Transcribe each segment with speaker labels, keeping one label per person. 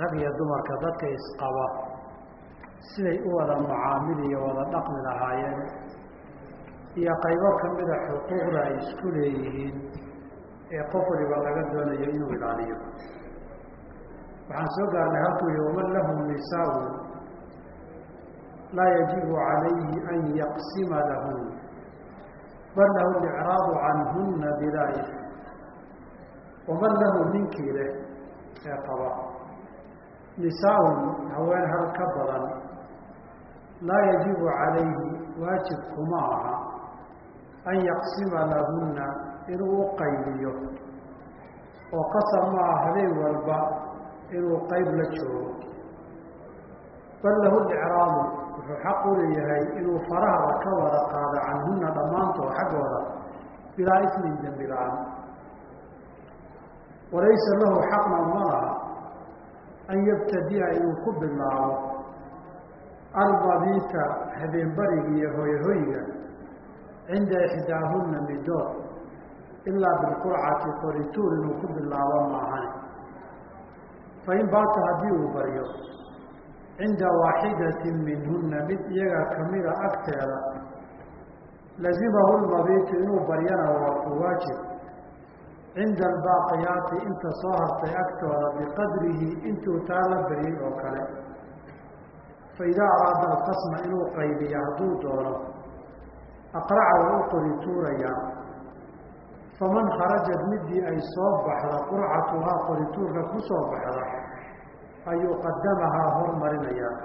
Speaker 1: rag iyo dumarka dadka isqaba siday u wada mucaamil iyo wada dhaqmi lahaayeen iyo qaybo kamida xuquuqda ay isku leeyihiin ee qof waliba laga doonayo inuu ilaaliyo. Waxaan soo gaarnay halkuu yihi waman lahum nisaau laa yajibu calayhi an yaqsima lahun bal lahu licraadu canhuna bilaa waman lahu ninkii leh ee qaba nisaaun haween hal ka badan laa yajibu calayhi waajib kuma aha an yaqsima lahunna inuu u qaybiyo. oo qasab ma ah habeen walba inuu qayb la joogo. bal lahu licraamu wuxuu xaq u leeyahay inuu farahaba ka wada qaado canhunna dhammaantood xaggooda bilaa ismin dembi la'aan. walaysa lahu xaqna ma laha an yabtadi'a inuu ku bilaabo almabiita habeenbariga iyo hoyhoyga cinda ixdaahunna midood ilaa bilqurcati qorituur inuu ku bilaabo maahan fain baata haddii uu baryo cinda waaxidatin minhunna mid iyaga kamida agteeda lazimahu lmabiitu inuu baryana waa ku waajib cinda albaaqiyaati inta soo hartay agtooda biqadrihi intuu taa la oo kale. Faidaa araada alqasma inuu qaybiyo hadduu doono aqraca waa u qori tuurayaa faman kharajat midii ay soo baxda qurcatuhaa qorituurka ku soo baxda ayuu qadamahaa hormarinayaa.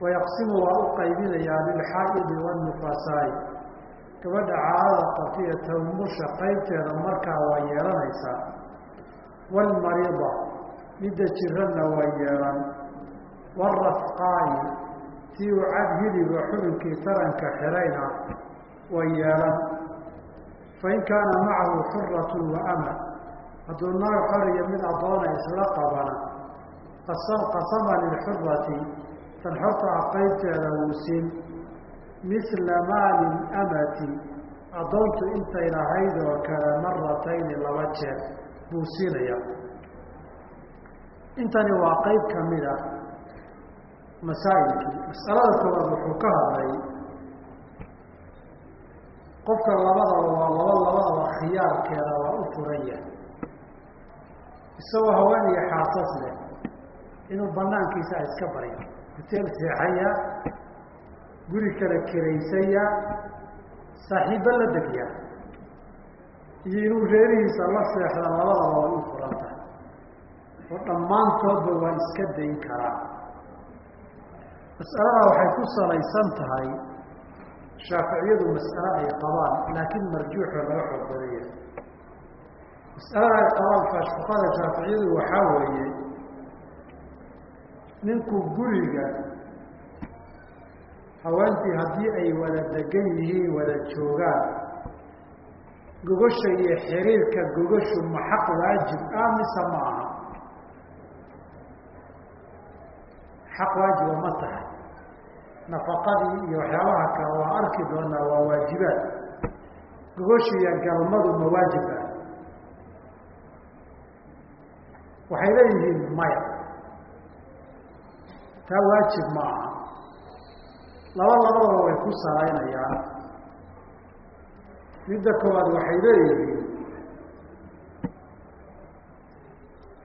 Speaker 1: Wayaqsimu waa u qaybinayaa lilxaa'idi waannufasaa'i gabadha caadada qabtiya tawmusha qaybteeda markaa waa yeelanaysaa. Waalmariida midda jiranna waa yeelan. Waalrafqaa'i tii u cad hiliba xubinkii taranka xirayna waa yeelan. Fain kaana macahu xuratun wa ama hadduu naag xor iyo mid addoona isla qabana qasama lilxurati tan xorta ah qaybteeda wuu siin misla maali amati addoontu intay lahayd oo kale maratayni laba jeer buu siinaya intani waa qayb ka mid ah masaa'ilkii. Mas'alada koowaad wuxuu ka hadlay qofka labadaba waa laba labadaba khiyaarkeeda waa u furan yahay. Isagoo haween iyo xaasas leh inuu banaankiisa iska baryo. Hoteel seexaya guri kale keraysaya saaxiibba la degya iyo inuu reerihiisa la seexda labadaba way u furan tahay oo dhammaantoodba waa iska dayn karaa. Mas'alada waxay ku salaysan tahay shaaficiyadu mas'ale ay qabaan laakiin marjuuxo laga xoog badan yahay mas'alada ay qabaan fuqada shaaficiyadu waxaa weeye ninku guriga haweentii haddii ay wada degan yihiin wada joogaan. Gogosha iyo xiriirka gogashu ma xaq waajib ah mise ma aha. Xaq waajiba ma tahay. Nafaqadii iyo waxyaabaha kale waa arki doonaa waa waajibaad. Gogosha iyo galmadu ma waajib ah. Waxay leeyihiin maya. Taa waajib ma aha laba labadaba way ku salaynayaan midda koowaad waxay leeyihiin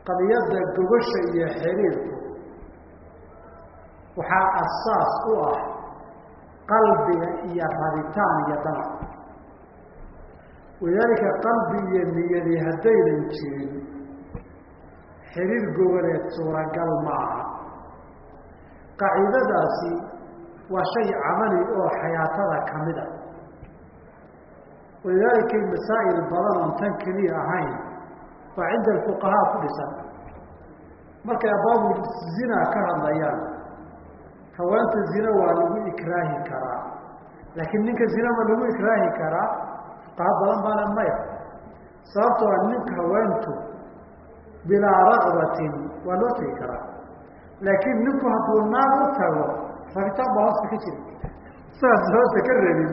Speaker 1: qadiyadda gogosha iyo xiriirku waxaa asaas u ah qalbiga iyo rabitaan iyo danac walidaalika qalbi iyo niyadi haddaynan jirin xiriir gogoleed suuragal ma aha qaacidadaasi waa shay camali oo xayaatada ka mid a walidaalika masaa'il badan oon tan keliya ahayn baa cinda alfuqahaa ku dhisan. Markay abaabu zina ka hadlayaan haweenta zina waa lagu ikraahi karaa. Laakiin ninka zina ma lagu ikraahi karaa fuqaha badan baana maya. Sababtoo a ninka haweentu bilaa raqbatin waa loo tegi karaa. Laakiin ninku hadduu naag u tago rabitaan baa hoosta ka jiri sidaas hoosta ka rabin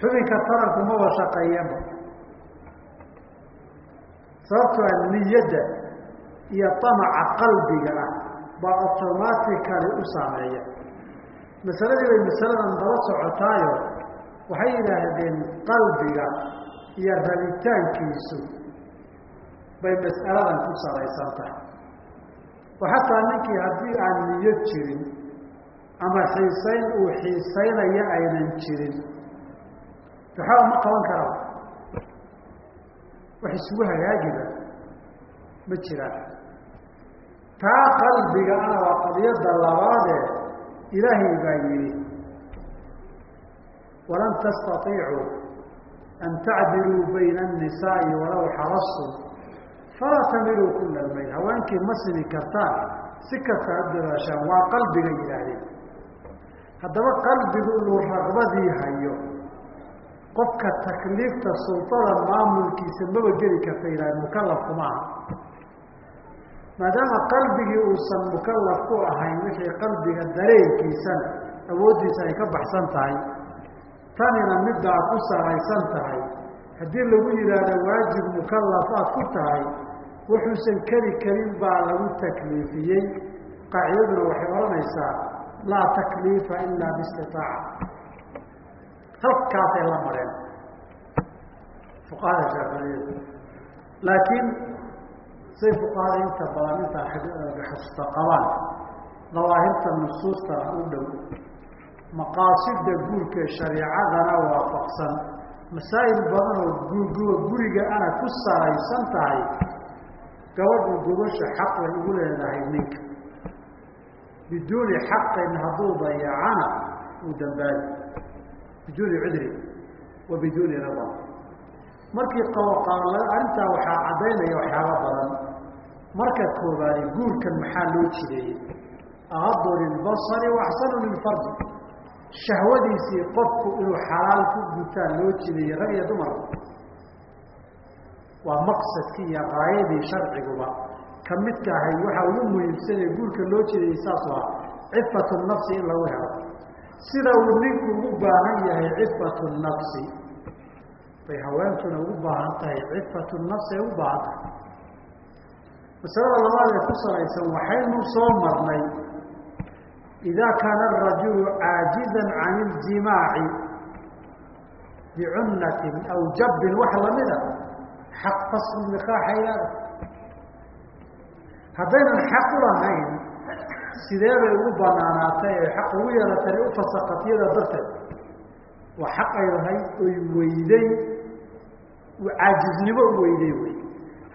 Speaker 1: xubinka taranku maba shaqeeyeenba sababtoo a niyadda iyo amaca qalbiga ah baa automatically u saameeya. Masaladii bay masaladan daba socotaayo waxay yidhaahdeen qalbiga iyo rabitaankiisu bay mas'aladan ku salaysan tahay. Oo xataa ninkii haddii aan niyo jirin ama xiisayn uu xiisaynaya aynan jirin. Waxba ma qaban kara wax isugu hagaagiba ma jiraan. Taa qalbiga ana waa qadiyadda labaadee ilaahay baa yidhi walan tastaiicuu an tacdiluu bayna annisaa'i walaw xarastum falaa tamiluu kula lmayl haweenkii ma simi kartaan si kasta ha dadaashaan waa qalbiga yidhaahdeen haddaba qalbigu inuu raqbadii hayo qofka takliifta sultada maamulkiisa maba geli karta yidhahde mukalafku maaha. Maadaama qalbigii uusan mukalaf ku ahayn wixii qalbiga dareenkiisana awooddiisa ay ka baxsan tahay tanina middaa ku salaysan tahay haddii lagu yidhaahdo waajib mukalaf aad ku tahay wuxuusan keri karin baa lagu takliifiyey. Qaacidaduna waxay odhanaysaa laa takliifa ilaa biistitaaca halkaasay la mareen. Fuqahada shaaficiyadu laakiin say fuqahada inta badan intaa xasusta qabaan dawaahirta nusuusta u dhow maqaasida guurka shariicadana waafaqsan masaa'il badan oo guriga ana ku salaysan tahay gabadhu gobasha xaq bay ugu leedahay ninka biduuni xaqin hadduu dayacana uu dambaabi biduuni cudri wa biduuni rida markii arrintaa waxaa caddaynaya waxyaaba badan marka koobaadi guurkan maxaa loo jideeyey aqadu lilbasari waaxsanu lilfardi shahwadiisii qofku inuu xalaal ku gutaan loo jideeyey rag iyo dumar waa maqsadkii iyo qaayadii sharciguba ka midka ahayd waxaa ugu muhiimsanee guurka loo jideeyey saasu ah cifatu nafsi in lagu helo. Sida uu ninku ugu baahan yahay cifatu nafsi. Bay haweentuna ugu baahan tahay cifatu nafsi ay ugu baahan tahay. Masalada labaad ee ku salaysan waxaynu soo marnay idaa kaana arajulu caajizan can iljimaaci bicunnatin aw jabbin wax lamida xaq fasl nikaaxay leedahay haddaynan xaq u lahayn sidee bay ugu banaanaatay ee xaq ugu yeelatay u fasakatiyada darteed? Waa xaq ay lahayd oy weyday caajiznimo u weyday wey.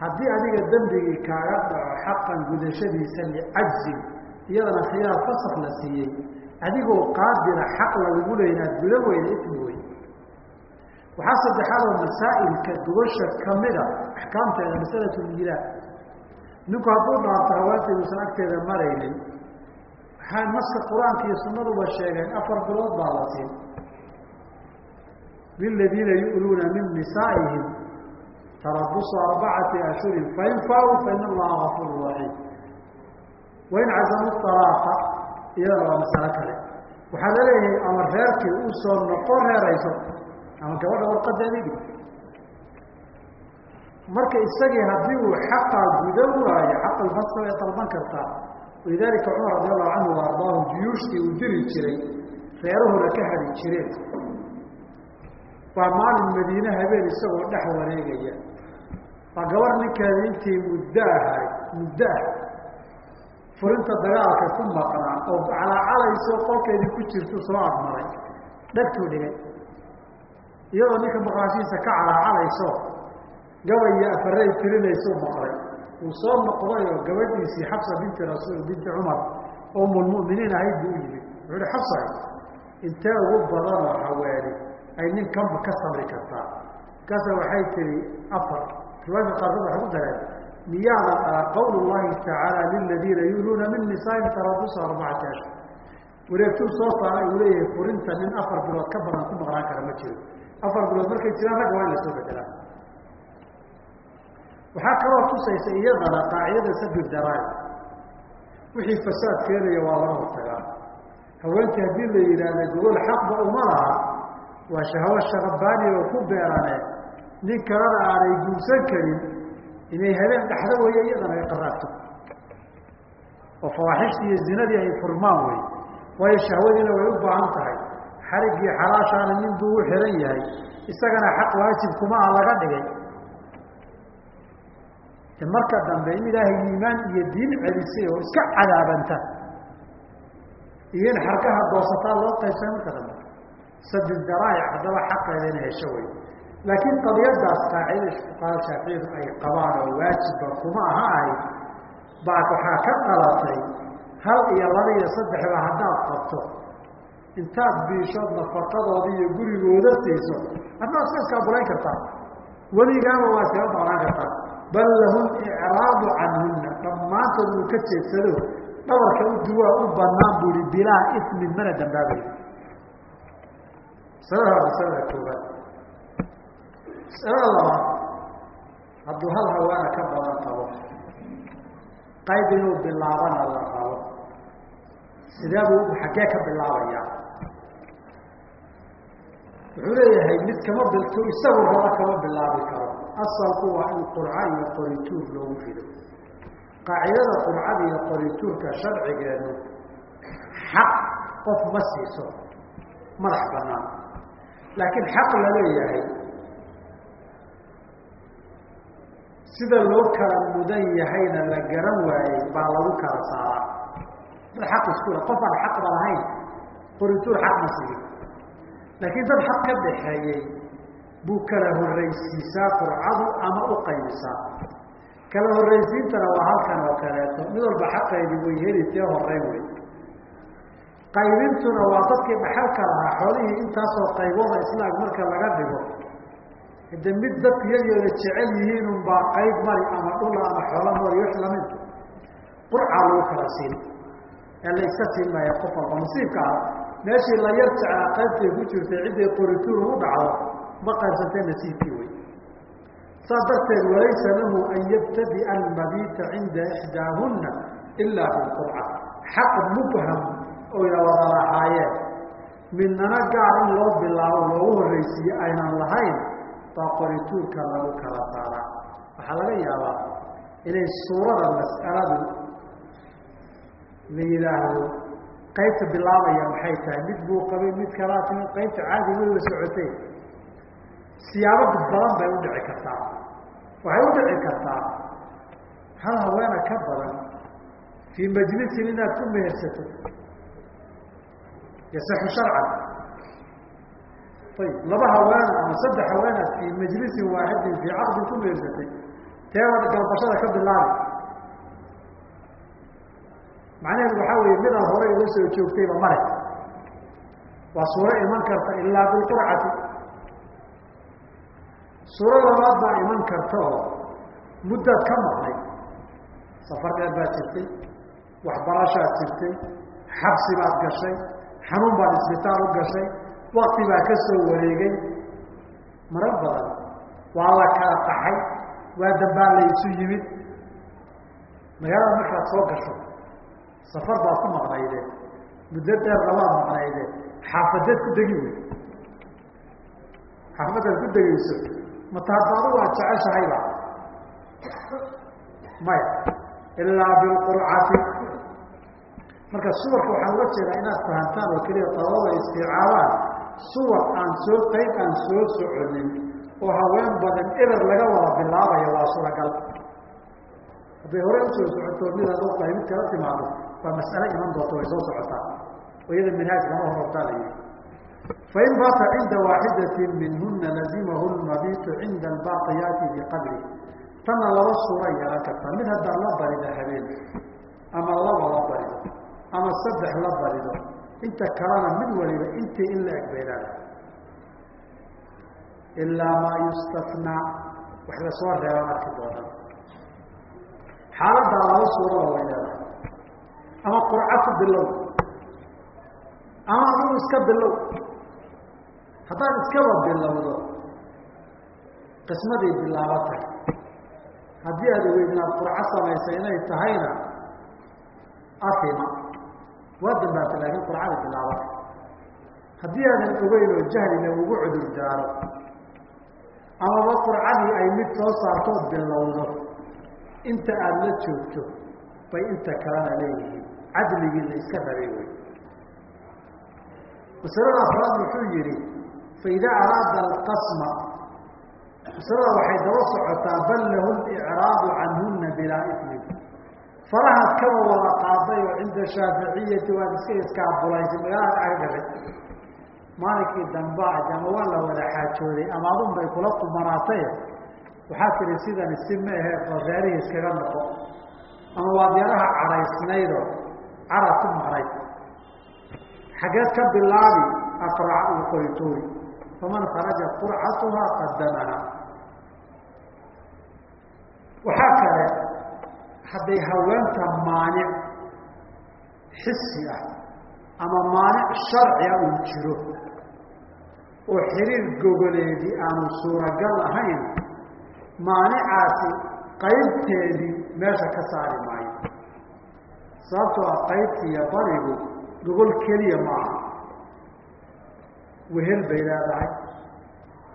Speaker 1: Haddii adiga dembigii kaaga dhaco xaqan gudashadiisa licajzin iyadana khiyaar fasak la siiyey adigoo qaadira xaq lagugu leey inaad guda weyda ismi wey. Waxaa saddexaadoo masaa'ilka gobasha kamida axkaamteeda masalatu lilaah ninku hadduu dhaarto haweentay uusan agteeda maraynin waxaa naska qur'aanka iyo sunnaduba sheegeen afar bilood baa la siin. Liladiina yu'luuna min nisaa'ihim tarabusu arbacati ashhurin fain faauu fain allaha gafuuru raxiim wain cazamu alaaqa iyadana waa masalo kale. Waxaa la leeyahay ama reerkii uu soo noqo reerayso ama gabadha warqadeedii dhig marka isagii haddii uu xaqaa gudan waayo xaqulfasa way dalban kartaa walidaalika cumar radi allahu canhu wa ardaahu juyuushtii uu diri jiray reerahooda ka hadi jireen. Waa maalin madiine habeen isagoo dhex wareegaya. Waa gabar ninkeeda intii muddo ahay muddo ah furinta dagaalka ku maqnaa oo calaacalayso qolkeedii ku jirtu soo admaray dhagtuu dhigay. Iyadoo ninka maqaashihiisa ka calaacalayso gabay iyo afaray tirinaysu maqlay uu soo noqday oo gabadhiisii xabsa binti rasuul binti cumar umulmu'miniin ahayd buu u yimid wuxuu uhi xabsa intee ugu badanoo haweeni ay nin kanba ka sabri kartaa. Markaasa waxay tihi afar riwaayadka qaarkood waxay ku dareen miyaadan dhala qawl llahi tacaala liladiina yuuluuna min nisaain tarabusa arbacati ashhur. Wareegtuu soo saaray uu leeyahay furinta nin afar bilood ka badan ku maqnaan kara ma jiro. Afar bilood markay jiraan ragga waa in la soo bedelaa waxaa kaloo tusaysa iyadana qaacidada sabir daraay wixii fasaad keenaya waa laga hortagaa. Haweentii haddii la yidhaahda gogol xaqba uma laha waa shahwo shaqabaani oo ku beerane. Nin kalena aanay guursan karin inay habeen dhaxdo weeye iyadana ay qaraagto oo fawaaxishtii iyo zinadii ay furmaan wey waayo shahwadiina way u baahan tahay. Xariggii xalaashaana nin buu u xiran yahay. Isagana xaq waajibkuma ah laga dhigay marka dambe in ilaahay iimaan iyo diin celisay oo iska cadaabanta. Iyo in xarkaha doosataa loo qaybsay marka dambe. Sadi daraa'ic haddaba xaqeeda inay hesho wey laakiin qadiyadaas qaacidada fuqahaa shaaficiyadu ay qabaan oo waajibba kuma aha ahayd baa waxaa ka qalatay hal iyo laba iyo saddexba haddaad qabto. Intaad biishood nafaqadooda iyo gurigooda siiso adnaad iska iskaabulayn kartaa. Weligaaba waa iskaga maqnaan kartaa bal lahum icraadu canhunna dhammaantood uu ka jeedsado dhabarka u u banaan bu ihi bilaa ismin mana dambaabayo masalada waa masalada koobaad masalada labaad hadduu hal hawaana ka badan qabo qayb inuu bilaabana la rabo. Sidee buu xaggee ka bilaabayaa wuxuu leeyahay mid kama bilto isagu raba kama bilaabi karo. Asalku waa in qurca iyo qorituur loogu rido qaacidada qurcada iyo qorituurka sharcigeedu xaq qof ma siiso madax banaan laakiin xaq la leeyahay sida loo kala mudan yahayna la garan waayey baa lagu kala saaraa. Dad xaq iskule qof aan xaqba lahayn qorituur xaq ma siiyo laakiin dad xaq ka dhaxeeyey buu kala horraysiisaa qurcadu ama u qaybisaa kala horraysiintana waa halkan oo kaleeto. Mid walba xaqeedii way heli tee horeyn wey qaybintuna waa dadkii dhaxalka lahaa xoolihii intaasoo qaybooda islaam marka laga dhigo. Hade mid dadku iyagooda jecel yihiin unbaa qayb mari ama dhula ama xoola mari wax la mid qurcaa lagu kala siin. Ee la iska siin maayo qof walba nasiibka ah meeshii la yar jeclaa qaybtay ku jirtay cidday qorituur ugu dhacdo ma qaybsantee nasiibkii wey saas darteed walaysa lahu an yabtadi'a almabiita cinda ixdaahunna ilaa bilqurca xaq mubham oy wada lahaayeen. Midnana gaar in loo bilaabo loogu horreysiiye aynan lahayn baa qorituurka lagu kala saaraa waxaa laga yaabaa inay suurada mas'aladu la yidhaahdo qaybta bilaabaya maxay tahay? Mid buu qabay mid kalaa timi qaybta caadi way wa socotay. Siyaabo badan bay udhici kartaa. Waxay u dhici kartaa hal haweena ka badan fii majlisin inaad ku mehersato yasixu sharcan. Ayib laba haweena ama saddex haweenaad fii majlisin waaxidin fii caqdin ku mehersatay teewaad galbashada ka bilaabi macnaheedu waxaa weeye midaad hore uga soo joogtayba male waa suuro iman karta ilaa bilqurcati suuro labaad baa iman karta oo muddaad ka maqnay safar dheer baad jirtay waxbarashaad jirtay xabsi baad gashay xanuun baad isbitaal u gashay wakti baa ka soo wareegay. Marar badan waa la kala qaxay waa dambaan la isu yimid. Magaalada markaad soo gasho safar baad ku maqnaydeen muddo dheer labaad maqnaydeen xaafadeed ku degi wey xaafadaad ku degeyso mataadaadu waa jeceshahayba maya ilaa bilqurcati marka suwarka waxaan uga jeedaa inaad fahantaan oo keliya dabada isticaabaan suwar aan soo qayb aan soo soconin oo haween badan eber laga wada bilaabayo waa suuragal. Hadday hore u soo socoto midaad u tahay mid kala timaado waa mas'ale iman doonta way soo socotaa. Oo iyada minhaaj lama horortaa la yihi fain baata cinda waaxidatin minhuna lazimahu lmabitu cinda albaaqiyaati biqadri tanna laba suura yeelan kartaa. Mid haddaad la barido habeen ama laba la barido ama saddex la barido inta kalena mid waliba intii in la eg bay leedahay ilaa maa yustatnaa wax la soo reeban arki doona. Xaaladdaa laba suurada way leedahay ama qurco ku bilow. Ama adigu iska bilow. Haddaad iskaba bilowdo qismaday bilaabatay haddii aad ogeyd inaad qurco samaysay inay tahayna atima waa dambaabtay laakiin qurcada bilaabatay haddii aadan ogeyn oo jahlina ugu cudur daaro amaba qurcadii ay mid soo saartood bilowdo. Inta aada la joogto bay inta kalena leeyihiin cadligii la iska rabay wey. Masalada afraad wuxuu yihi faidaa araada alqasma masalada waxay daba socotaa bal lahu licraadu canhuna bilaa ismin farahaad kaba wada qaaday oo cinda shaaficiyati waad iska iskaabulaysay magaalada agdhabay maalinkii dambaa ama waa la wada xaajooday ama adun bay kula kumanaatay waxaa tihi sidan isi ma ahe oo reerihii iskaga noqo. Ama waad yaraha cara ku maqnayd xaggeed ka bilaabi aqrac io qorituuri faman kharaja qurcatuhaa qadamaha waxaa kale hadday haweenta maanic xisi ah ama maanic sharciga uu jiro oo xiriir gogoleedii aanu suuragal ahayn maanicaasi qaybteedii meesha ka saari maayo sababtoo ah qaybtiiyo barigu gogol keliya maaha wehel bay leedahay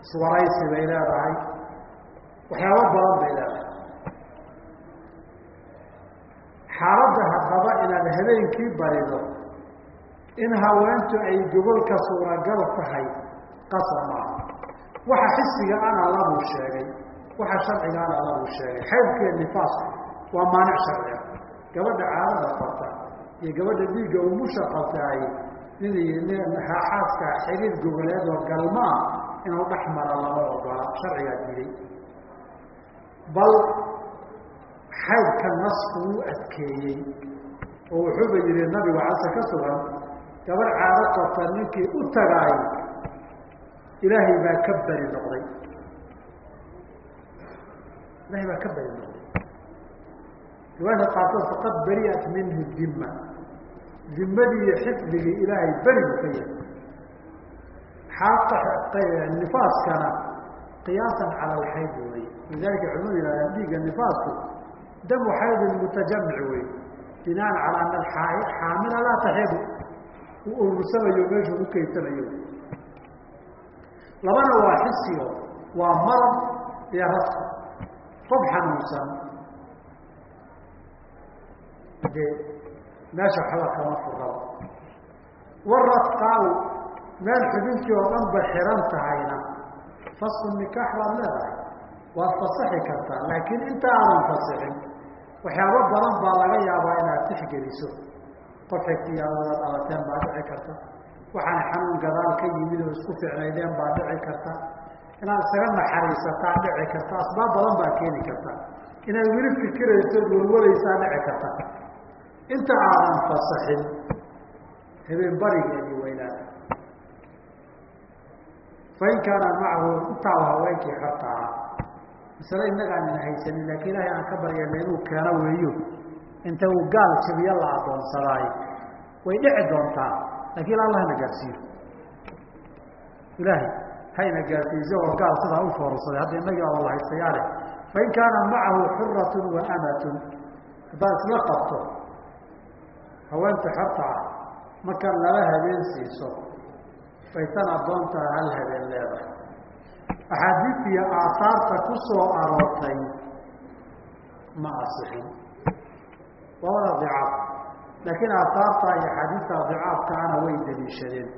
Speaker 1: iswaraysi bay leedahay waxyaabo badan bay leedahay. Xaaladda haddaba inaad habeenkii barido in haweentu ay gogolka suuragal tahay qasab maaha waxa xisiga ana labuu sheegay waxa sharciga ana labuu sheegay. Xaydkiiyo nifaasku waa maanic sharciga gabadha caadada qabta iyo gabadha dhiigga umusha qabtaay nin xaaska xiriir gogoleed oo galmaa inuu dhex mara lama ogola sharcigaa diiday. Bal xaydka nasku wuu adkeeyey oo wuxuuba yihi nabigu case ka sugan gabar caado qabta ninkii u tagaay ilaahay baa ka beri noqday. Ilahay baa ka beri noqday riwaayadka qaarkood faqad beriat minhu dima dimadii iyo xifdigii ilaahay beri buu ka yahay xaa nifaaskana qiyaasan cala alxayd wey lidalika culimadu yihahdaan dhiigga nifaasku damu xaydin mutajamic wey binaan calaa ana xaamila laa taxidu u urursanayo meeshuu ku kaysanayo labana waa xisigo waa marad iyo radka qof xanuunsan dee meesha waxba kama furraba waradqaa meel xubintii oo dhan ba xiran tahayna. Fasku nikaax baad leedahay. Waad fasaxi kartaa laakiin inta aadan fasixin waxyaabo badan baa laga yaabaa inaad tixgeliso qof xigtiyaa wada dhalateen baa dhici karta. Waxaan xanuun gadaal ka yimid oo isku ficnaydeen baa dhici karta. Inaad isaga naxariisataa dhici karta asbaab badan baa keeni karta. Inaad weli fikirayso walwalaysaa dhici karta inta aadan fasaxin habeen barigeedii weynaada fain kaana macahu intaaba haweenkii xorta ahaa masale inagaanan haysanin laakiin ilaahay aan ka baryana inuu keeno weeyo. Inta uu gaal jabiyo la adoonsadaayo way dhici doontaa laakiin allah na gaarsiiyo. Ilaahay hayna gaarsiiyo isagoo gaal sidaa u foorsaday hadda inagii aba la haystayaale. Fain kaana macahu xuratun wa amatun. Haddaad isla qabto haweenta xorta ah marka laba habeen siiso baytan addoontaa hal habeen leedahay. Axaadiid iyo aahaarta ku soo aroortay ma asixin. Waa wada dicaaf laakiin aahaarta iyo axaadiista dicaafkaana way daliishadeen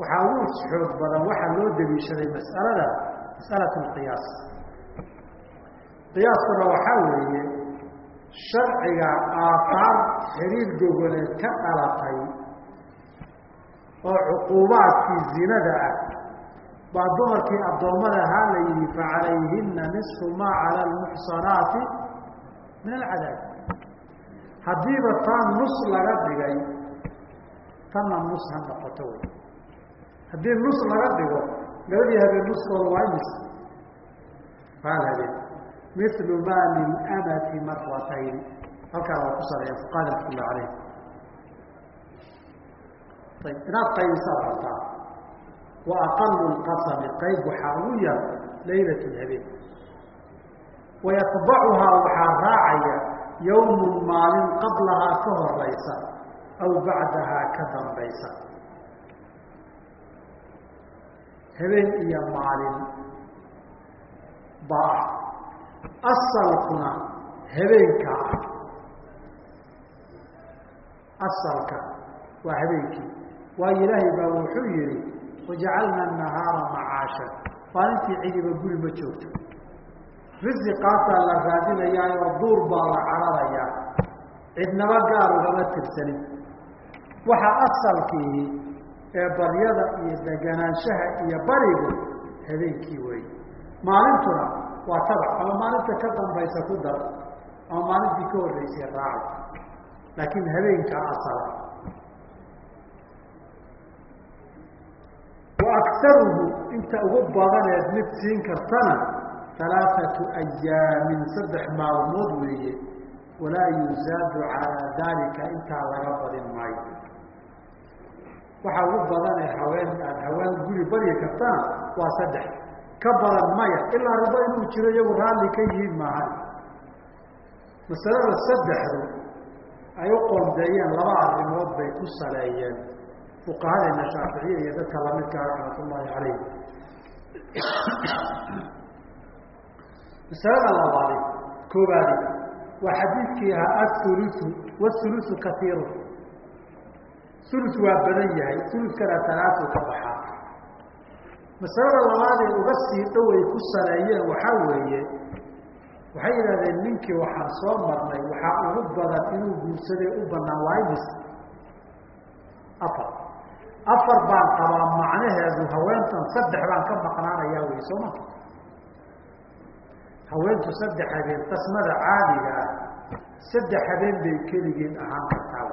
Speaker 1: waxaa ugu xoog badan waxaa loo daliishaday mas'alada mas'alatu lqiyaas qiyaaskuna waxaa weeye sharciga aahaar xiriir gogoleed ka dhalatay oo cuquubaadkii zinada ah baa dumarkii addoommada ahaa la yihi facalayhina nisfu maa cala almuxsanaati min alcadaab. Haddiiba taa nus laga dhigay tanna nus ha noqoto wey. Haddii nus laga dhigo labadii habeen nuskooda waa imis. Hal habeen milu ma lilamati maratayn halkaa waa ku sareeya fuqaada raxmatullah alayh ayb inaad qaybisaad rabtaa wa aqalu lqasami qayb waxaa ugu yar laylat habeen wayatbacuhaa waxaa raacaya yawmun maalin qablahaa ka horaysa aw bacdahaa ka dambaysa habeen iyo maalin baa ah asalkuna habeenka. Ah asalka waa habeenkii. Waayo ilaahay baa wuxuu yihi wajacalna nahaara macaasha maalintii cidiba guri ma joogto. Risiqaasaa la raadinayaa oo duur baa la cararayaa. Cidnaba gaar ugama tirsanin. Waxa asalkii ee baryada iyo deganaanshaha iyo barigu habeenkii wey maalintuna waa tabac ama maalinta ka dambaysa ku dar ama maalintii ka horreysay raaca laakiin habeenkaa asala wa aktaruhu inta ugu badaneed mid siin kartana alaaatu ayaamin saddex maalmood weeye. Walaa yuzaadu calaa daalika intaa laga badin maayo. Waxaa ugu badan ee haween aad haween guri baryi kartana waa saddex ka badan maya ilaa ribo inuu jiro iyagu raalli ka yihiin maahan masalada saddexdu ay u qoondeeyeen laba arrimood bay ku saleeyeen. Fuqahadeena shaaficiya iyo dadka lamidkaa raxmat ullaahi calayh masalada labaadi koobaadi waa xadiidkii ahaa athulusu wathulusu kaiiru ulus waa badan yahay uluskana talaatu ka baxaa masalada labaadee uga sii dhow ay ku saleeyeen waxaa weeye waxay yidhahdeen ninkii waxaan soo marnay waxaa ugu badan inuu guursaday u banaan waa imis afar. Afar baan qabaa macnaheedu haweentan saddex baan ka maqnaanayaa wey soo ma haweentu saddex habeen qasmada caadiga ah saddex habeen bay keligeed ahaan kartaa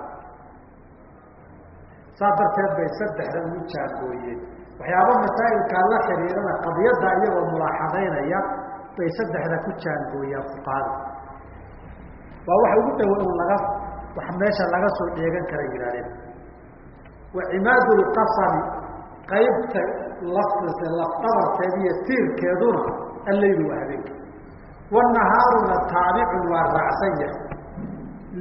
Speaker 1: saas darteed bay saddexda ugu jaangooyeen waxyaaba masaa'ilkaa la xiriirana qadiyadda iyagoo mulaaxadaynaya bay saddexda ku jaangooyaan fuqaada waa waxa ugu dhawa un laga wax meesha laga soo dheegan kara yihahdeen wa cimaadu lqasami qaybta laf lafdhabarkeeda iyo tiirkeeduna allaylu waa habeenka wanahaaruna taabicun waa raacsan yahay.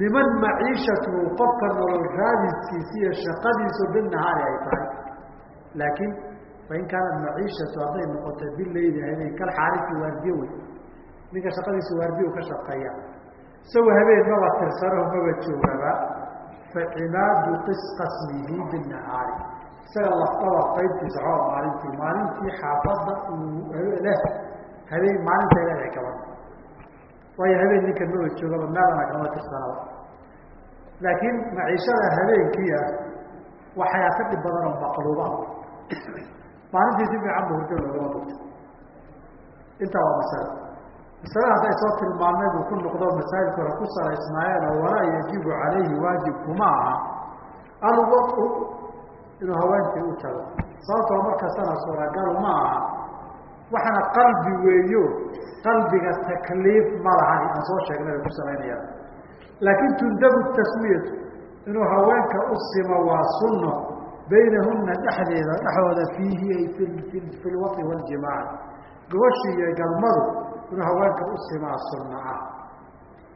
Speaker 1: Liman maciishatuhu qofka nolol raadiskiisi iyo shaqadiisu binahaari ay tahay laakiin fain kaanat maciishatu hadday noqotay bileyli habeen kal xaarisi waardiyo wey ninka shaqadiisu waardiyo ka shaqeeya. Isagoo habeen maba tirsano maba joogaba. Facimaadu qisqasmihi binahaari isaga lafdaba qaybtiisa xoo maalintii maalintii xaafadda uu leh habeen maalintay leedahay gaban waayo habeen ninka maba joogaba meelana kama tirsanaba. Laakiin maciishada habeenkii ah waxayaa ka dhib badan oo maqluuba maalintii si fiican ba hurdo loogama bogto intaa waa masale masale hadday soo tilmaamay buu ku noqdo masaajidka hore ku salaysnaayeen oo walaa yajibu calayhi waajib kuma aha. Alwau inuu haweentii u tago. Sababtoo markastana suuragalu ma aha. Waxaana qalbi weeyo qalbiga takliif ma lahan aan soo sheegnay ku salaynayaan laakin tundabu taswiyatu inuu haweenka u simo waa sunno baynahuna dhexdeeda dhexooda fiihi fi lwai waljimaaci gobashi iyo galmadu inuu haweenka u simaa sunno ah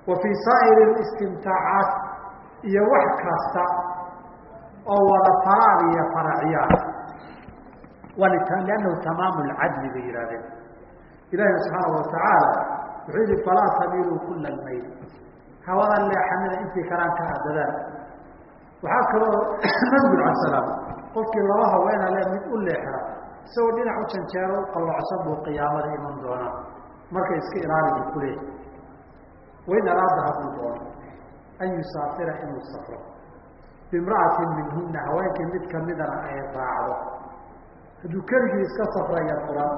Speaker 1: wa fii saa'iri istimtaacaat iyo wax kasta oo wada faraad iyo faraciyaan liannahu tamaamu lcadli bay yihahdeen ilaahi subxaana watacaala wuxuu yihi falaa tamiiluu kula lmayl hawada leexanida intii karaan ka adadaan waxaa kaloo nabigu ala salaam qofkii laba haweena le mid u leexda isagoo dhinac u janjeero u buu qiyaamada iman doonaa. Marka iska ilaalibu kuleeya wain araada hadduu doono an yusaafira inuu safro. Bimra'atin minhuna haweenkii mid kamidana ay raacdo. Hadduu keligii iska safraya furan.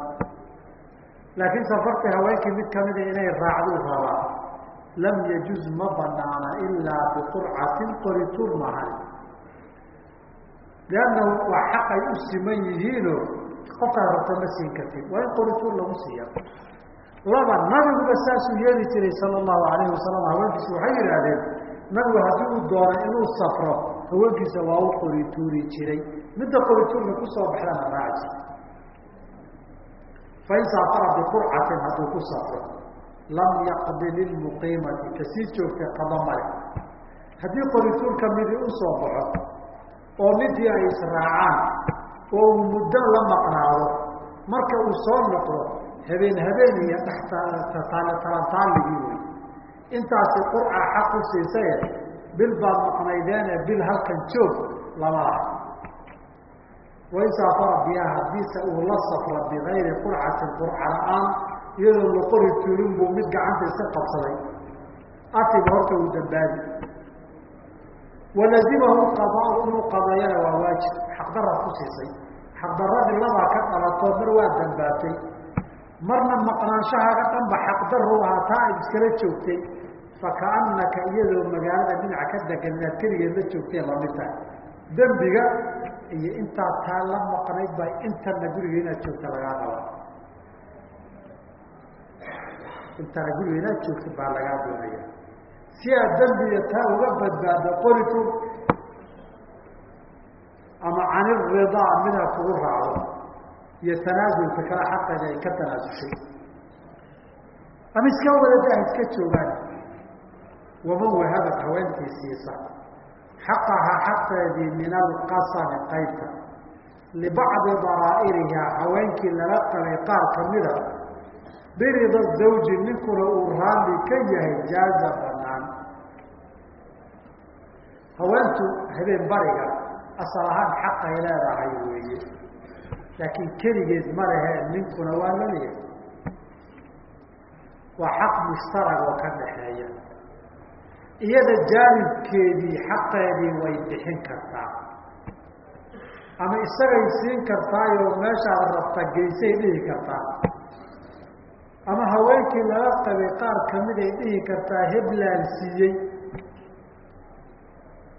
Speaker 1: Laakiin safarta haweenkii mid kamida inay raacduu rabaa lam yajuz ma banaana ilaa biqurcatin qorituur maahan liannahu waa xaq ay u siman yihiino qofkaad rabta ma siin kartid waa in qorituur lagu siiya laba nabiguba saasuu yeeli jiray sala allahu alayhi wasalam haweenkiisa waxay yidhaahdeen nabigu haddii uu doono inuu safro haweenkiisa waa u qorituuri jiray midda qorituurka ku soo baxdana raaci fain saafara biqurcatin hadduu ku safro lam yaqdi lilmuqiimati ka sii joogtay qado male. Haddii qorituurka midii u soo baxo oo midii ay israacaan oo uu muddo la maqnaado marka uu soo noqdo habeen habeen iyo dhextalantaaligii wey intaasi qurca xaq u siisaye bil baad maqnaydeene bil halkan joog lama laha. Wain saafara bihaa haddiise uu la safra bigayri qurcatin qurca la'aan iyadoo la qori tuulin buu mid gacanta iska qabsaday. Atiba horta uu dambaabi walazimahu qadaa inuu qadeeyana waa waajib. Xaqdaraad ku siisay. Xaqdaradii labaa ka dhalatoo mar waa dambaabtay marna maqnaanshahaaga dhanba xaqdaru ahaa taa ay iskala joogtay. Fakaanaka iyadoo magaalada dhinaca ka degan inaad keligeed la joogteen la mid tahay. Dembiga iyo intaad taa la maqnayd baa intana guriga inaad joogta lagaa qaba intana guriga inaad joogta baa lagaa doonaya. Si aad dembiga taa uga badbaado qoritu ama caniridaa midaad kugu raacdo iyo tanaasulka kale xaqeeda ay ka tanaasushay ama iska waddada ah iska joogaan. Waman wahabad haweentii siisa xaqahaa xaqeedii min alqasami qaybta. Libacdi daraa'irihaa haweenkii lala qabay qaar kamida birida zawji ninkuna uu raalli ka yahay jaaza banaan haweentu habeen bariga asal ahaan xaqay leedahay weeye. Laakiin keligeed ma lehe ninkuna waa la leeyahay. Waa xaq mushtarag oo ka dhaxeeya iyada jaanibkeedii xaqeedii way bixin kartaa. Ama isagay siin kartaayoo meeshaad rabta geysay dhihi kartaa ama haweenkii lala qabay qaar ka mid ay dhihi kartaa heblaan siiyey.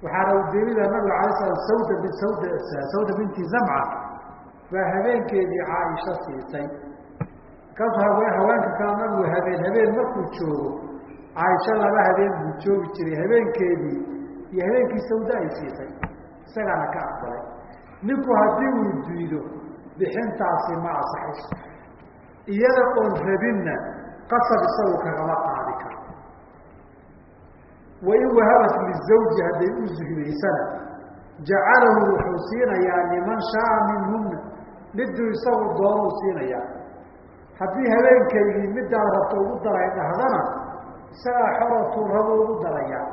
Speaker 1: Waxaana ujeedida nabiga alay slam sawda bin sawda binti zamca baa habeenkeedii caaisha siisay. Markaasuu hawe haweenka kale nabigu habeen habeen markuu joogo caaisha laba habeen buu joogi jiray habeenkeedii iyo habeenkii sawda ay siisay. Isagaana ka aqbalay. Ninku haddii uu diido bixintaasi ma asaxayso iyada oon rabinna qasab isagu kagama qaadi karo. Wain wahabat lizawji hadday u zuhibaysana jacalahu wuxuu siinayaa liman shaaa minhuna miduu isagu doonuu siinayaa. Haddii habeenkaygii midaad rabto ugu daray dhahdana isagaa xorotuu rabo ugu darayaa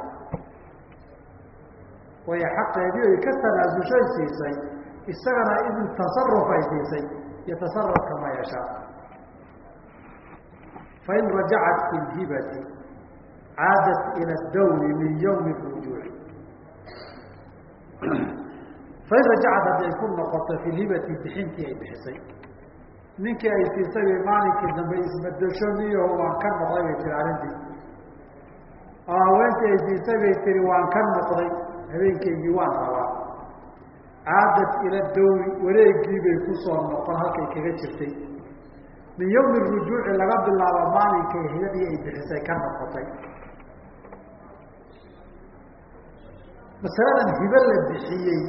Speaker 1: waayo xaqeedii ay ka tanaasushay siisay isagana in tasaruf ay siisay iyo tasarufka ma yeeshaa fain rajacat fi lhibati caadat ila dawri min yawmi rujuuci fain rajacat hadday ku noqoto fi lhibati bixintii ay bixisay ninkii ay siisay bay maalinkii dambe niyaho waan ka noqday bay tiri arrintii oo haweentii ay siisay bay tiri waan ka noqday habeenkaygii waan rabaa caadat ila dawri wareegii bay ku soo noqon halkay kaga jirtay min yawmi rujuuci laga bilaabo maalinkay hiyadii ay bixisay ka noqotay. Masaladan hibe la bixiyey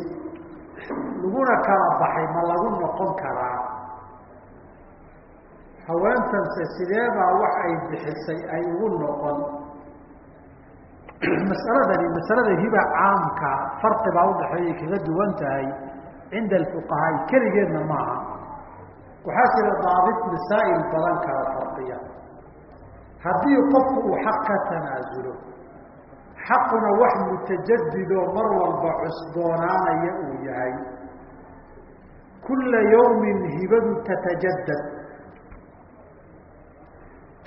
Speaker 1: laguna kala baxay ma lagu noqon karaa. Haweentanse sideebaa wax ay bixisay ay ugu noqon? Masaladani masalada hiba caamka farqi baa udhaxeeyay kaga duwan tahay cinda alfuqahaai keligeedna maaha waxaa jira daabit masaa'il badan kala farqiya haddii qofku uu xaq ka tanaasulo xaquna wax mutajadidoo mar walba cusboonaanaya uu yahay. Kulla yawmin hibadu tatajadad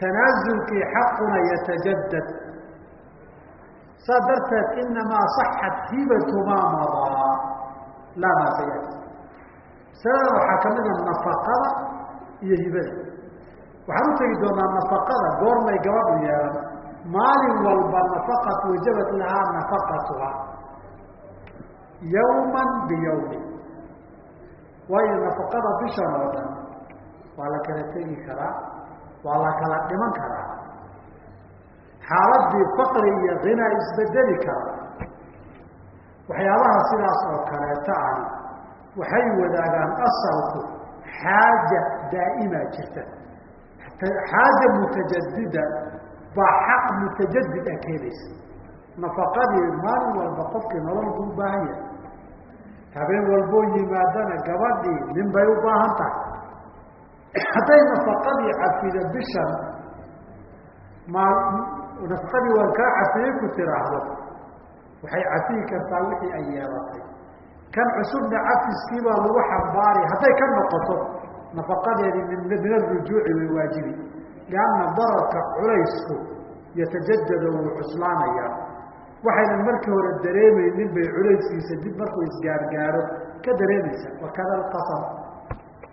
Speaker 1: tanaasulkii xaquna yatajadad saa darteed inamaa صaxat hibatu maa madaa. Laa maa sayati masalada waxaa kamida nafaqada iyo hibada. Waxaan u tegi doonaa nafaqada goormay gabadhu yeelan maalin walba nafaqat wajabat lahaa nafaqatuha. Yawma biyawmi. Waayo nafaqada bishan oo dhan waa la kala tegi karaa waa la kala dhiman karaa. Xaaladii faqri iyo hina isbedeli kara waxyaabaha sidaas oo kaleeta ah waxay wadaagaan asalku xaaja daa'ima jirta. Xaaja mutajadida baa xaq mutajadid ah keenaysa nafaqadii maalin walba qofkii nololku u baahan yahay. Habeen walboo yimaadana gabadhii nin bay u baahan tahay. Hadday nafaqadii cafido bishan maa nafaqadii waan kaa cafiyey ku tiraahdo waxay cafiyi kartaa wixii ay yeelatay kan cusubna cafiskii baa lagu xambaari hadday ka noqoto nafaqadeedii min arujuuci way waajibi. Lianna dararka culaysku yatajadada wuu cuslaanayaa waxaynan markii hore dareemaynin bay culayskiisa dib markuu isgaargaaro ka dareemaysa wakada alqasam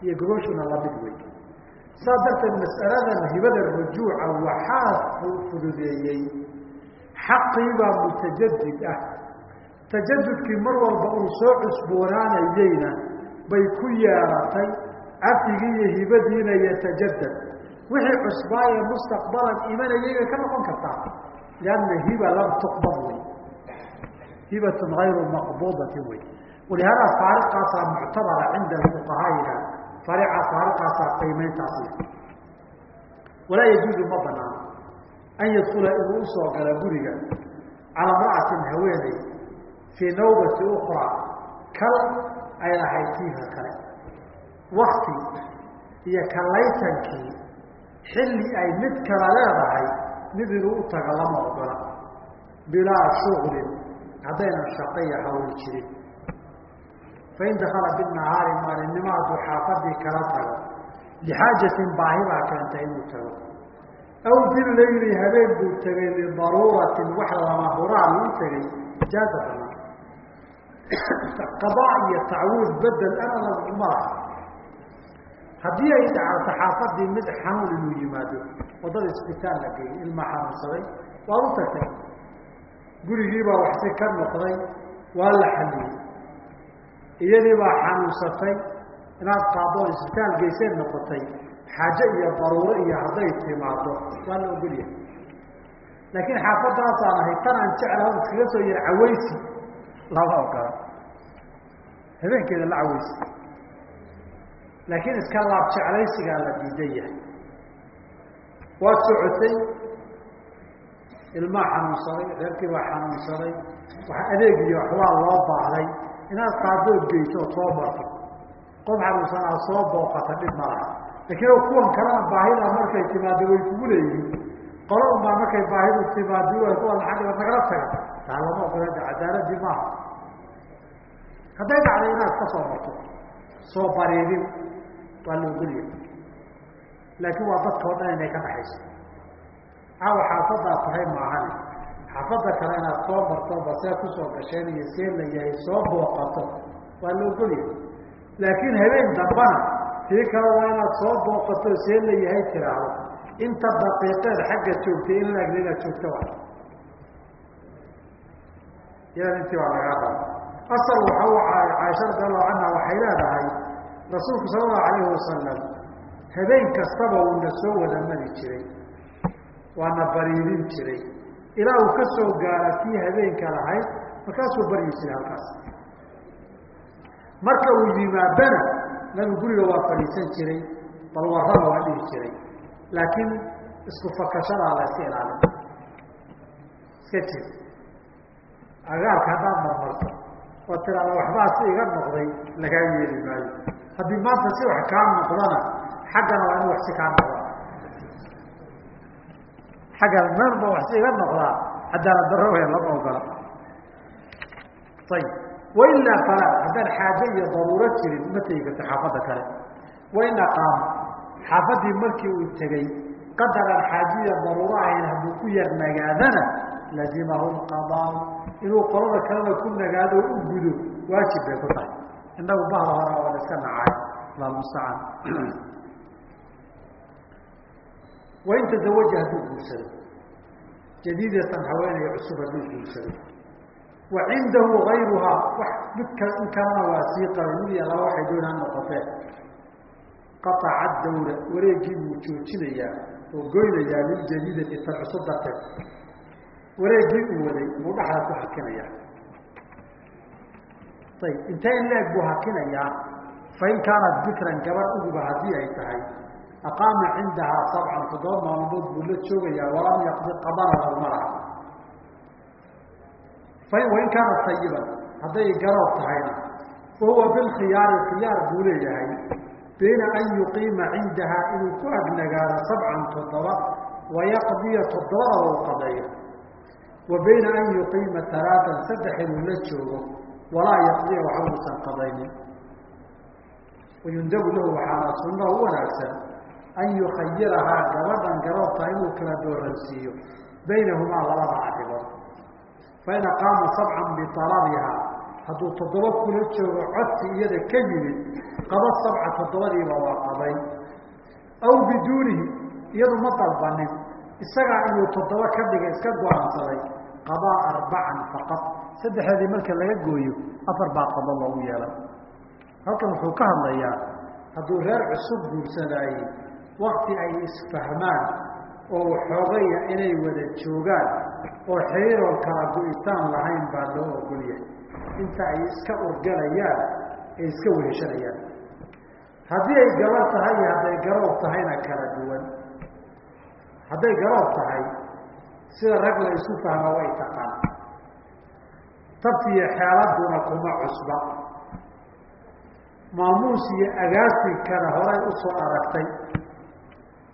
Speaker 1: iyo gogooshuna la mid wey saas darteed mas'aladan hibada rujuuca waxaa fududeeyey. Xaqiibaa mutajadid ah tajadudkii mar walba uu soo cusboonaanayeyna bay ku yeelatay cafigii iyo hibadiina yatajadad wixii cusbaaye mustaqbalan imanayay bay ka noqon kartaa lianna hiba lam tuqbad wey hibatun hayru maqbuudatin wey walihaada faariqaasaa muctabara cinda fuqahaaina faarica faariqaasaa qiimeyntaasi walaa yajuuzu ma banaano an yadkula inuu u soo gala guriga cala mra'atin haweeney fii nawbati ukraa kal ay lahayd tiiha kale wakti iyo kalaytankii xilli ay mid kala leedahay mid inuu u taga lama ogola bilaa shuglin haddaynan shaqaya hawl jirin fain dakala binahaari maalinimo hadduu xaafadii kala tago lixaajatin baahi baa keentay inuu tago aw billayli habeen buu tegay lidaruuratin wax lama huraan u tegay jaaza banaan qadaa iyo tacwiid bedel ana laguma laha haddii ay dhacdo xaafadii mid xanuun inuu yimaado waddada isbitaal la geeyey ilmaa xanuunsaday waad u tagtay. Gurigiibaa waxsi ka noqday waa la xalliyey. Iyadii baa xanuunsatay inaad qaadoo isbitaal geyseen noqotay xaaje iyo daruuro iyo hadday timaado waa la ogolyahay. Laakiin xaafadaasaan ahay tan aan jeclaho iskaga soo yar cawaysi lama ogola habeenkeeda la cawaysi laakiin iska laab jeclaysigaa la diidan yahay. Waad socotay. Ilmaa xanuunsaday reerkii baa xanuunsaday. Wax adeeg iyo waxbaa loo baahday inaad qaadood geyso ood soo marto qof xanuunsan aad soo booqata dhib ma laha. Laakiin kuwan kalena baahida markay timaado way kugu leeyihiin. Qolo unbaa markay baahidu timaado kuwan xagga nagala taga taa lama ogolada cadaaladii maaha hadday dhacday inaad ka soo marto soo bariidin waa la ogolyahay laakiin waa dadka o dhan inay ka dhaxayso caawa xaafadaa tahay maahane xaafadda kale inaad soo marto basee ku soo gasheen iyo see la yahay soo booqato waa la ogolyahay laakiin habeen dambana tii kale waa inaad soo booqato see la yahay tiraahdo. Inta daqiiqeed xagga joogtay in laagda inaad joogto wa iyada intii waa lagaa raba asal waxa u caaisha radi allahu canha waxay leedahay rasuulku sala allahu alayhi wasalam habeen kastaba uuna soo wada mari jiray waana bariidin jiray ilaa uu ka soo gaara kii habeenka lahayd markaasuu baryi jiray halkaas marka uu yimaadana nabigu guriga waa fadhiisan jiray bal warraba waa dhihi jiray laakiin isku fakashadaa la iska ilaalin iska jir agaarka haddaad marmarto oo tiraada waxbaa si iga noqday lagaa yeeli maayo. Haddii maanta si wax kaa noqdana xaggana waa in wax si kaa noqda xaggana meelba wax si iga noqdaa cadaalad darro lama ogola ayib wailaa falaa haddaan xaaje iyo daruuro jirin ma tegi karto xaafadda kale. Wain aqaama xaafaddii markii uu tegey qadaran xaajiya daruuro ahayn hadduu ku yar nagaadana lazimahu lqadaa inuu qolada kalena ku nagaado u gudo waajib bay ku tahay. Innagu bahda hore oo la iska nacaay allah mustacaan wain tazawaja hadduu guursado. Jadiidatan haweenaya cusub hadduu guursado. Wa cindahu gayruhaa wax midka in kalena waa sii qabay mid iyo laba waxay doonaan noqotee. Qaaca dawra wareegii buu joojinayaa oo goynayaa liljadiidati tan cusub darteed wareegii uu waday buu dhexda ku hakinayaa ayib intee in leeg buu hakinayaa fain kaanat bikran gabar uguba haddii ay tahay aqaama cindahaa sabcan toddoba maalmood buu la joogayaa walam yaqdi qadana laguma laha fain kaanat tayiban hadday garoob tahayna wahuwa bilkhiyaari khiyaar buu leeyahay bayna an yuqiima cindahaa inuu ku agnagaado sabcan toddoba wayaqdiya toddobada u qadeeyo wa bayna an yuqiima talaatan saddex inuu la joogo walaa yaqdiya waxba uusan qadaynin. Wayundabu lahu waxaana sunna u wanaagsan an yukhayirahaa gabadhan garoobta inuu kala dooransiiyo baynahumaa labada arrimood. Fain aqaama sabcan bialabihaa hadduu toddoba kula joogo codsi iyada ka yimid qaba sabca toddobadiiba waa qabay. Aw biduunihi iyadu ma dalbanin isagaa inuu toddoba ka dhiga iska go'aansaday qabaa arbacan faqad saddexdeedii marka laga gooyo afar baa qabo loogu yeelay. Halkan wuxuu ka hadlayaa hadduu reer cusub guursadaaye wakti ay isfahmaan oo xoogaya inay wada joogaan oo xiriiroon kala go-itaan lahayn baa loo ogolyahay inta ay iska urgalayaan ay iska weheshanayaan. Haddii ay gabar tahay iyo hadday garoob tahayna kala duwan. Hadday garoob tahay sida rag la isu fahma way taqaan. Tabtiyo xeeladuna kuma cusba. Maamuus iyo agaasinkana horay u soo aragtay.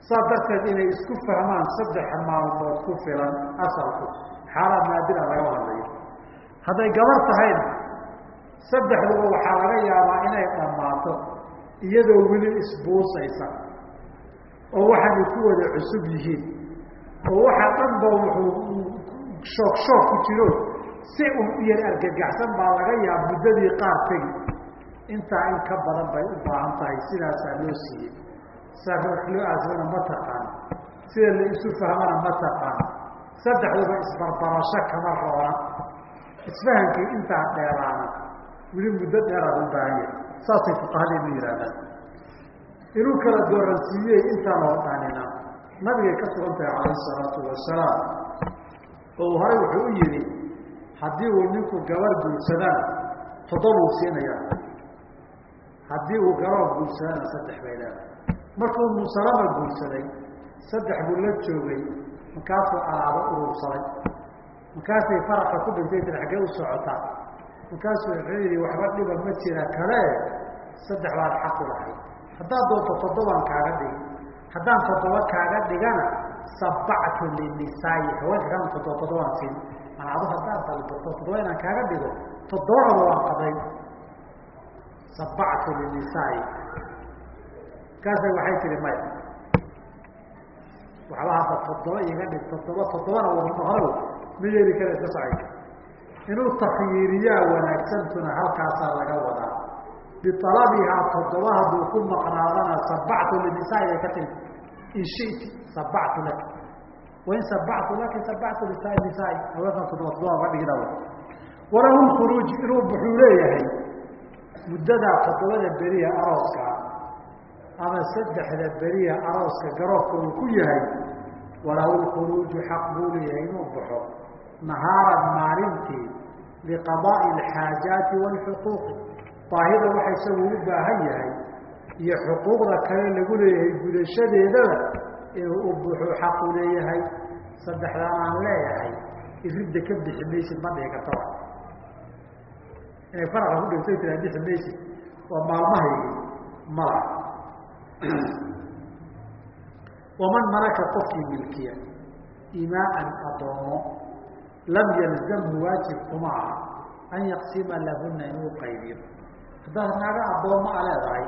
Speaker 1: Saas darteed inay isku fahmaan saddex maalmood ku filan asalku. Xaalaad naadira laga hadlayo hadday gabar tahayna saddexduba waxaa laga yaabaa inay dhammaato iyadoo weli isbuusaysa oo waxaanay ku wada cusub yihiin oo waxa dhanba wuxuu shoog shoog ku jiro. Si un yar argagaxsan baa laga yaaba muddadii qaar tegi intaa in ka badan bay u baahan tahay sidaasaa loo siiyey. Saa loo aasana ma taqaan. Sida la isu fahmana ma taqaan. Saddexduba isbarbarasho kama roona isfahankii intaa dheeraana weli muddo dheeraad u baahan yahay. Saasay fuqahadeenu yihaahdaan inuu kala dooransiiyey intaan oo dhanina nabigay ka sugan tahay calayhi salaatu wasalaam oo horay wuxuu u yihi haddii uu ninku gabar guursadana toddobuu siinayaa. Haddii uu garoob guursadana saddex bay leedahay. Markuu musalama guursaday saddex buu la joogay markaasuu alaabo urursaday markaasay faraqa ku dhintay xaggee u socotaa. Markaasuu wuxuu yihi waxba dhiba ma jira kale saddex baad xaq u lahay. Haddaad doonto toddobaan kaaga dhigi haddaan toddoba kaaga dhigana sabactu linisaai haweenka kana toddoba toddobaan siin. Man adu haddaad dalbato toddoba inaan kaaga dhigo toddobadaba waan qaday sabactu linisaai markaasay waxay tihi maya waxba hadda toddoba iga dhig toddoba toddobana wadahorow ma yeeli kara iska inuu takyiiriyaa wanaagsantuna halkaasaa laga wadaa bialabihaa toddoba hadduu ku maqnaadana sabactu linisaai bay ka timi. In shiti sabactu laki wain sabactu laki sabactu nisaai haweenkan toddoba toddoba dhigina walahu lkhuruuj inuu buxuu leeyahay muddadaa toddobada beriya arooskaa ama saddexda beriya arooska garoobka uu ku yahay walahu lkhuruuju xaq buu leeyahay inuu baxo nahaaran maalintii liqadaa'i alxaajaati waalxuquuqi baahida waxa isagu u baahan yahay iyo xuquuqda kale lagu leeyahay gudashadeedaba inuu u buxo xaqu leeyahay. Saddexdaan aan leeyahay iridda ka bixi maysid ma dhihi kartaba inay faraqa ku dhigto tiraa bixi maysid waa maalmahaygi mala waman malaka qofkii milkiya imaaan adoomo lam yalzamhu waajib kuma aha an yaqsima lahuna inuu qaybiyo haddaad naaga addoommo a leedahay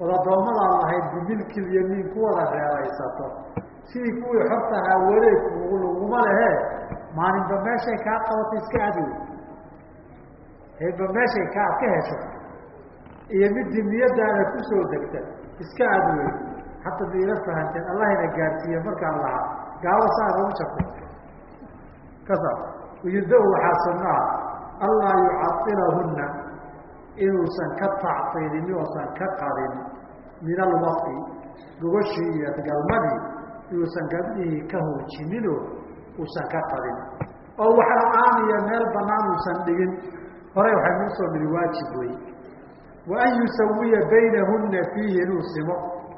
Speaker 1: ood addoommadaad lahayd bimilkil yamiin ku wada reeraysato. Sidii kuwii xortahaa wareeg laguma lehe. Maalinba meeshay kaa qabato iska adi. Hayba meeshay kaa ka hesho. Iyo midii niyadaada ku soo degta. Iska adi wey hadda ma ila fahanteen allahina gaarsiiye markaan lahaa gaalo saa nagu jabtay kasa yurda waxaa sunnaa allaa yucailahunna inuusan ka tactiilini oosan ka qadin min alwaqi gogashii iyo galmadii inuusan gabdhihii ka hoojinino uusan ka qadin oo waxla-aan iyo meel banaan uusan dhigin. Horey waxay nuu soo midi waajib wey wa an yusawiya baynahunna fiihi inuu simo.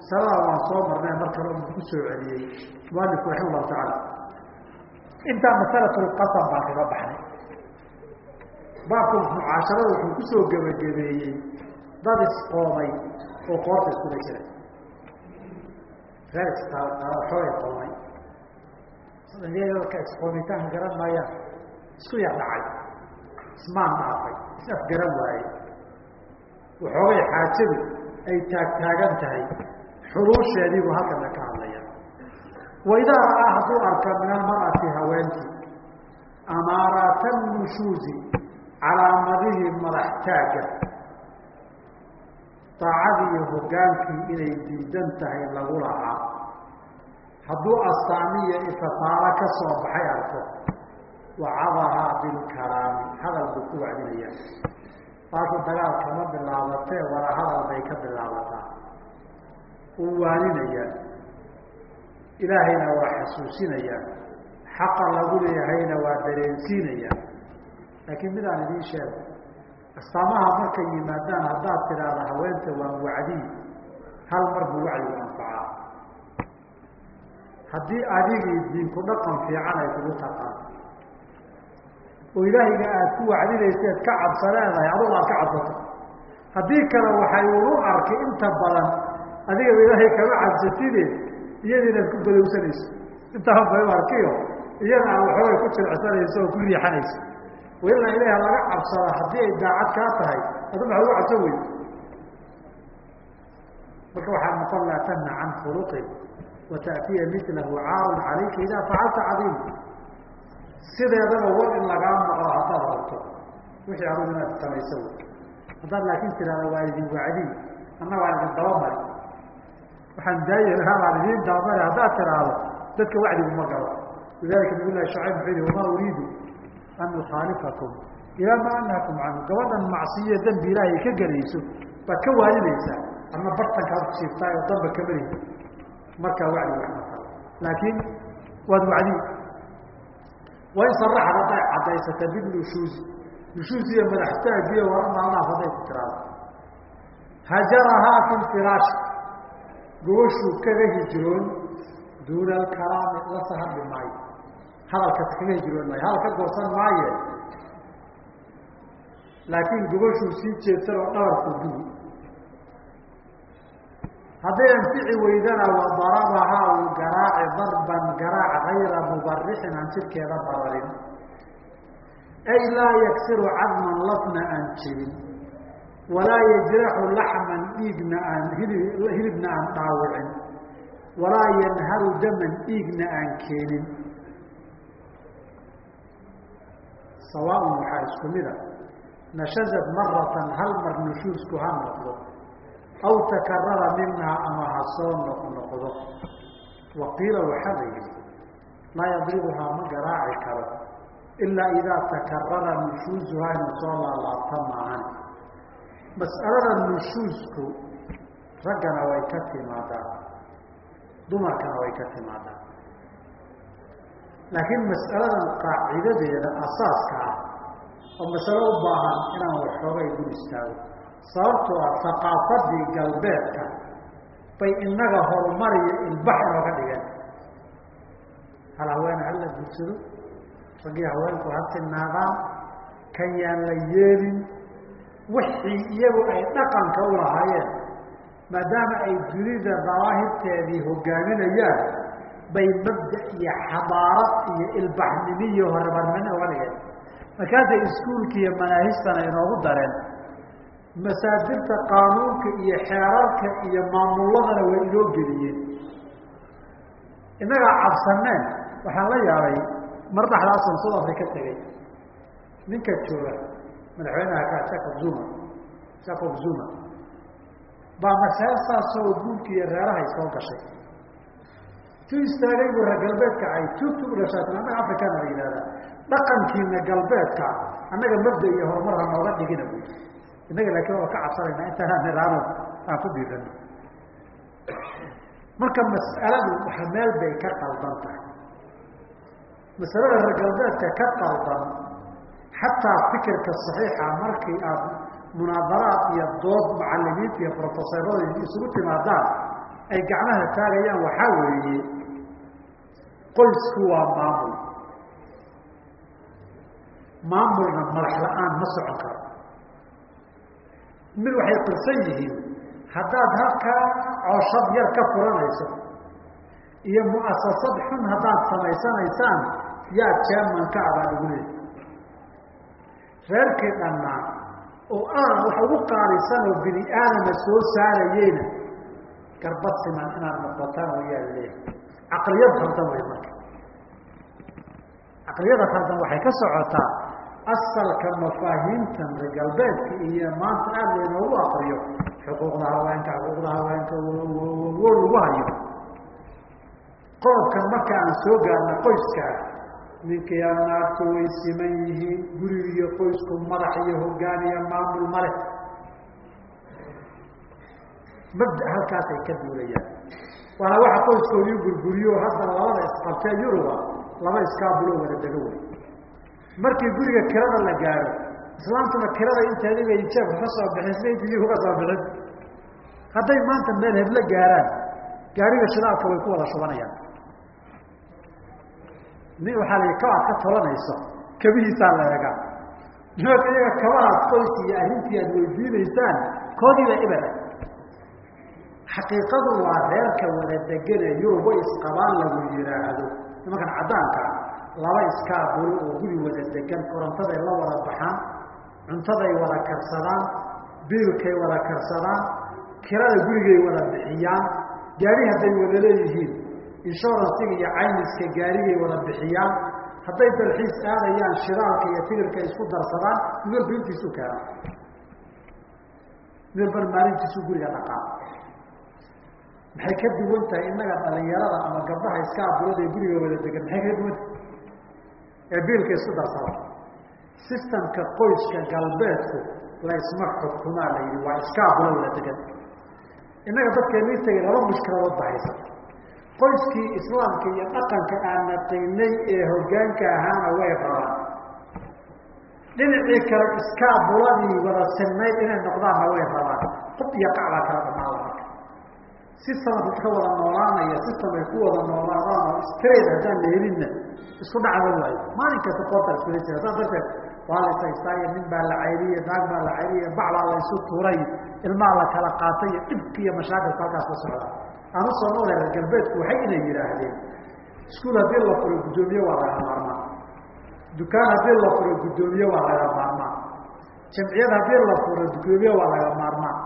Speaker 1: Saladaa waan soo marnay mar kale uu ku soo celiyey. Mualifku raxima tacaala. Intaa masalatulqasam baan kaga baxnay baabku mucaasharada wuxuu ku soo gebagabeeyey dad isqoomay oo qoorta isku dhegsanay reer xoogay qolmay ka isqoomitaanka garan maayaan isku yar dhacay ismaan dhaafay is afgaran waaye waxoogay xaajadu ay taagtaagan tahay xuruusheediibuu halkana ka hadlaya waidaa ra'aa hadduu arka min almar'ati haweentii amaaraata nushuuzi calaamadihii madax taagga daacadii iyo hogaankii inay diidan tahay lagu lahaa. Hadduu astaamiya ifafaalo ka soo baxay arko wacadahaa bilkalaami hadal buu ku wacdinaya taasuu dagaal kama bilaabatee wala hadal bay ka bilaabataa. Uu waaninayaa ilaahayna waa xasuusinayaa. Xaqa lagu leeyahayna waa dareensiinayaa laakiin midaan idiin sheego astaamaha markay yimaadaan haddaad tidhaahda haweenta waan wacdiy hal mar buu wacdigu anfacaa haddii adigii diinku dhaqan fiican ay kugu taqaan oo ilaahayga aad ku wacdinayseed ka cabsa leedahay adugu aad ka cabsato. Haddii kale waxay ulu arkay inta badan adigaba ilaahay kama cabsatide iyada inaad ku badowsanayso intaa bay u arkiyo iyada aad waxoogay ku jircsanayso oo ku riixanayso wailaa ilaah laga cabsada haddii ay daacad kaa tahay adu maxaa ugu cabsan wey marka waxaa noqon laa tanha can khuluqin wata'tiya milahu caarun calayka idaa facalta cadiim. Sideedaba war in lagaa maqlo haddaad rabto. Wixii adugu inaad samayso wy haddaad laakin tidahda waa idin wacdiy anna waa idin dabamari waxaan daayelahaa baan idiin dabamari haddaad tidhaahdo dadka wacdigu ma galo. Lidalika nabiy shacayb muxuu yihi wamaa uriidu an ukhaalifakum ilaa maa anhakum canhu gabadhan macsiyo dembi ilaahay ka gelayso baad ka waadinaysaa ama bartankaad kusiiftaay oo damba kamari markaa wacdi wax ma kalo laakiin waad wacdiy wain saraxad hadday cadaysata binushuuzi nushuuzi iyo madaxtaagiyo waramaalnaaf hadday ku tiraado. Hajarahaa fi lfiraashi gobashuu kaga hijroon. Duuna alkalaami la sahadli maayo hadalkas kaga hijroon maayo. Hadal ka goosan maaye. Laakiin gobashuu sii jeedsan oo dhabarku dugi hadday anfici weydana wadarabahaa uu garaaci darban garaac gayra mubarixin aan jidhkeeda bararin ay laa yaksiru cadman lafna aan jebin walaa yajraxu laxman dhiigna aan hilibna aan dhaawicin. Walaa yanharu daman dhiigna aan keenin sawaaun waxaa isku mida nashazad maratan hal mar nushuusku ha noqdo. Aw takarara minhaa ama ha soo noqnoqdo waqiila waxaa la yihi laa yadribuhaa ma garaaci karo. Ilaa idaa takarara nushuusuhaa inuu soo laalaabta maahan. Mas'alada nushuusku raggana way ka timaadaa. Dumarkana way ka timaadaa laakiin mas'aladan qaacidadeeda asaaska ah oo masalo u baahan inaan waxoogay dul istaago sababtoo ah haqaafadii galbeedka bay inaga horumariyo ilbax inooga dhigeen. Hal haweene hala gudsado raggii haweenku ha tinaadaan? Kan yaan la yeelin wixii iyagu ay dhaqanka u lahaayeen maadaama ay dunida dawaahirteedii hogaaminayaan bay mabda iyo xadaarad iyo ilbaxnimo iyo horumarnimo uga dhigeen markaasay iskuulka iyo manaahistana inoogu dareen. Masaadirta qaanuunka iyo xeerarka iyo maamulladana way inoo geliyeen. Innagaa cabsaneen waxaan la yaabay mar dhaxdaasan south africa tegay. Ninka jooga madaxweynaha ka jacob zuma. Jacob zuma. Baa masheestaasoo guurka iyo reerahay soo gashay tu istaagay buu reer galbeedka ay tugtug dhashaatan annaga la yihahdaa dhaqankiina galbeedka annaga mabda iyo horumar ha nooga dhigina bu innaga laakiin waa ka cabsanayna intaanaan niraano aan ku dhiirano marka mas'aladu waxa meel bay ka qaldan tahay. Masalada reer galbeedka ka qaldan xataa fikirka saxiixa markii aad munaadaraad iyo dood macalimiinta iyo profesorada isugu timaadaan ay gacmaha taagayaan waxaa weeye qoysku waa maamul. Maamulna madax la'aan ma socon karo. Mid waxay qirsan yihiin haddaad halkaa cooshad yar ka furanayso iyo mu'asasad xun haddaad samaysanaysaan yaa jeemanka abaa lagu leeyahy reerkii dhannaa oo aan wax ugu qaalisan oo bini aadama soo saarayeyna garbad siman inaad noqotaan wayaa leeyahay caqliyad khaldan way marka. Caqliyada khaldan waxay ka socotaa asalka mafaahiimtan reer galbeedka iyo maanta aada laynoogu akriyo xuquuqda haweenka xuquuqda haweenka wo lagu hayo. Qodobkan marka aan soo gaarna qoyskaa ninkiiya naagtu way siman yihiin guriga iyo qoysku madax iyo hogaan iyo maamul male. Mabda halkaasay ka duulayaan waana waxa qoyskoodii gurguriyo haddana labada isqabtee yuruba laba iskaabulo wada dego wey markii guriga kirada la gaaro islaamtuna kirada inteedii bay jeebka ka soo bixin siday biyi uga soo bixin hadday maanta meel heblo gaaraan gaariga shidaalka way ku wada shubanayaan. Nin waxaa la kabaad ka tolanayso kabihiisaa la egaa nimanka iyaga kabahaad qoys iyo arrintii aad weydiinaysaan koodiiba ibera xaqiiqadu waa reerka wada degane yurub way isqabaan lagu yihaahdo nimankan caddaanka laba iskaabuli oo guri wada degan korontaday la wada baxaan cuntaday wada karsadaan biilkay wada karsadaan kirada gurigay wada bixiyaan gaari hadday wada leeyihiin inshuransiga iyo caymiska gaarigay wada bixiyaan hadday dalxiis aadayaan shiraalka iyo tigirka isku darsadaan midwalba intiisu keenaa midwalbana maalintiisu guriga dhaqaa maxay ka duwan tahay innaga dhalinyarada ama gabdhaha iska abulada ee guriga wada degan maxay kaga duwan tahay? Ee biilka isku darsada sistamka qoyska galbeedku la isma xukumaa la yidhi waa iska abulo wada degan innaga dadkeennii tagay laba mushkiladood ba haysata qoyskii islaamka iyo dhaqanka aan naqiinay ee hoggaanka ahaana way rabaan dhinacii kale iskaabuladii wada sinnayd inay noqdaanna way rabaan qub iyo qacbaa kala dhamaada marka sistam dadka wada noolaanaya sistam ay ku wada noolaadaan oo straight haddaan la helinna isku dhacda waayo. Maalin kasta qoorta iskula jira saas darteed waa la isaystaayo nin baa la cayriye naag baa la cayriye bac baa la isu tuuray ilmaa la kala qaatay iyo dhibki iyo mashaakilka halkaas ka socda. Aan u soo noolay reer galbeedku waxay inay yidhaahdeen iskuul haddii la furo guddoomiye waa laga maarmaan dukaan haddii la furo guddoomiye waa laga maarmaan jamciyad haddii la furo guddoomiye waa laga maarmaan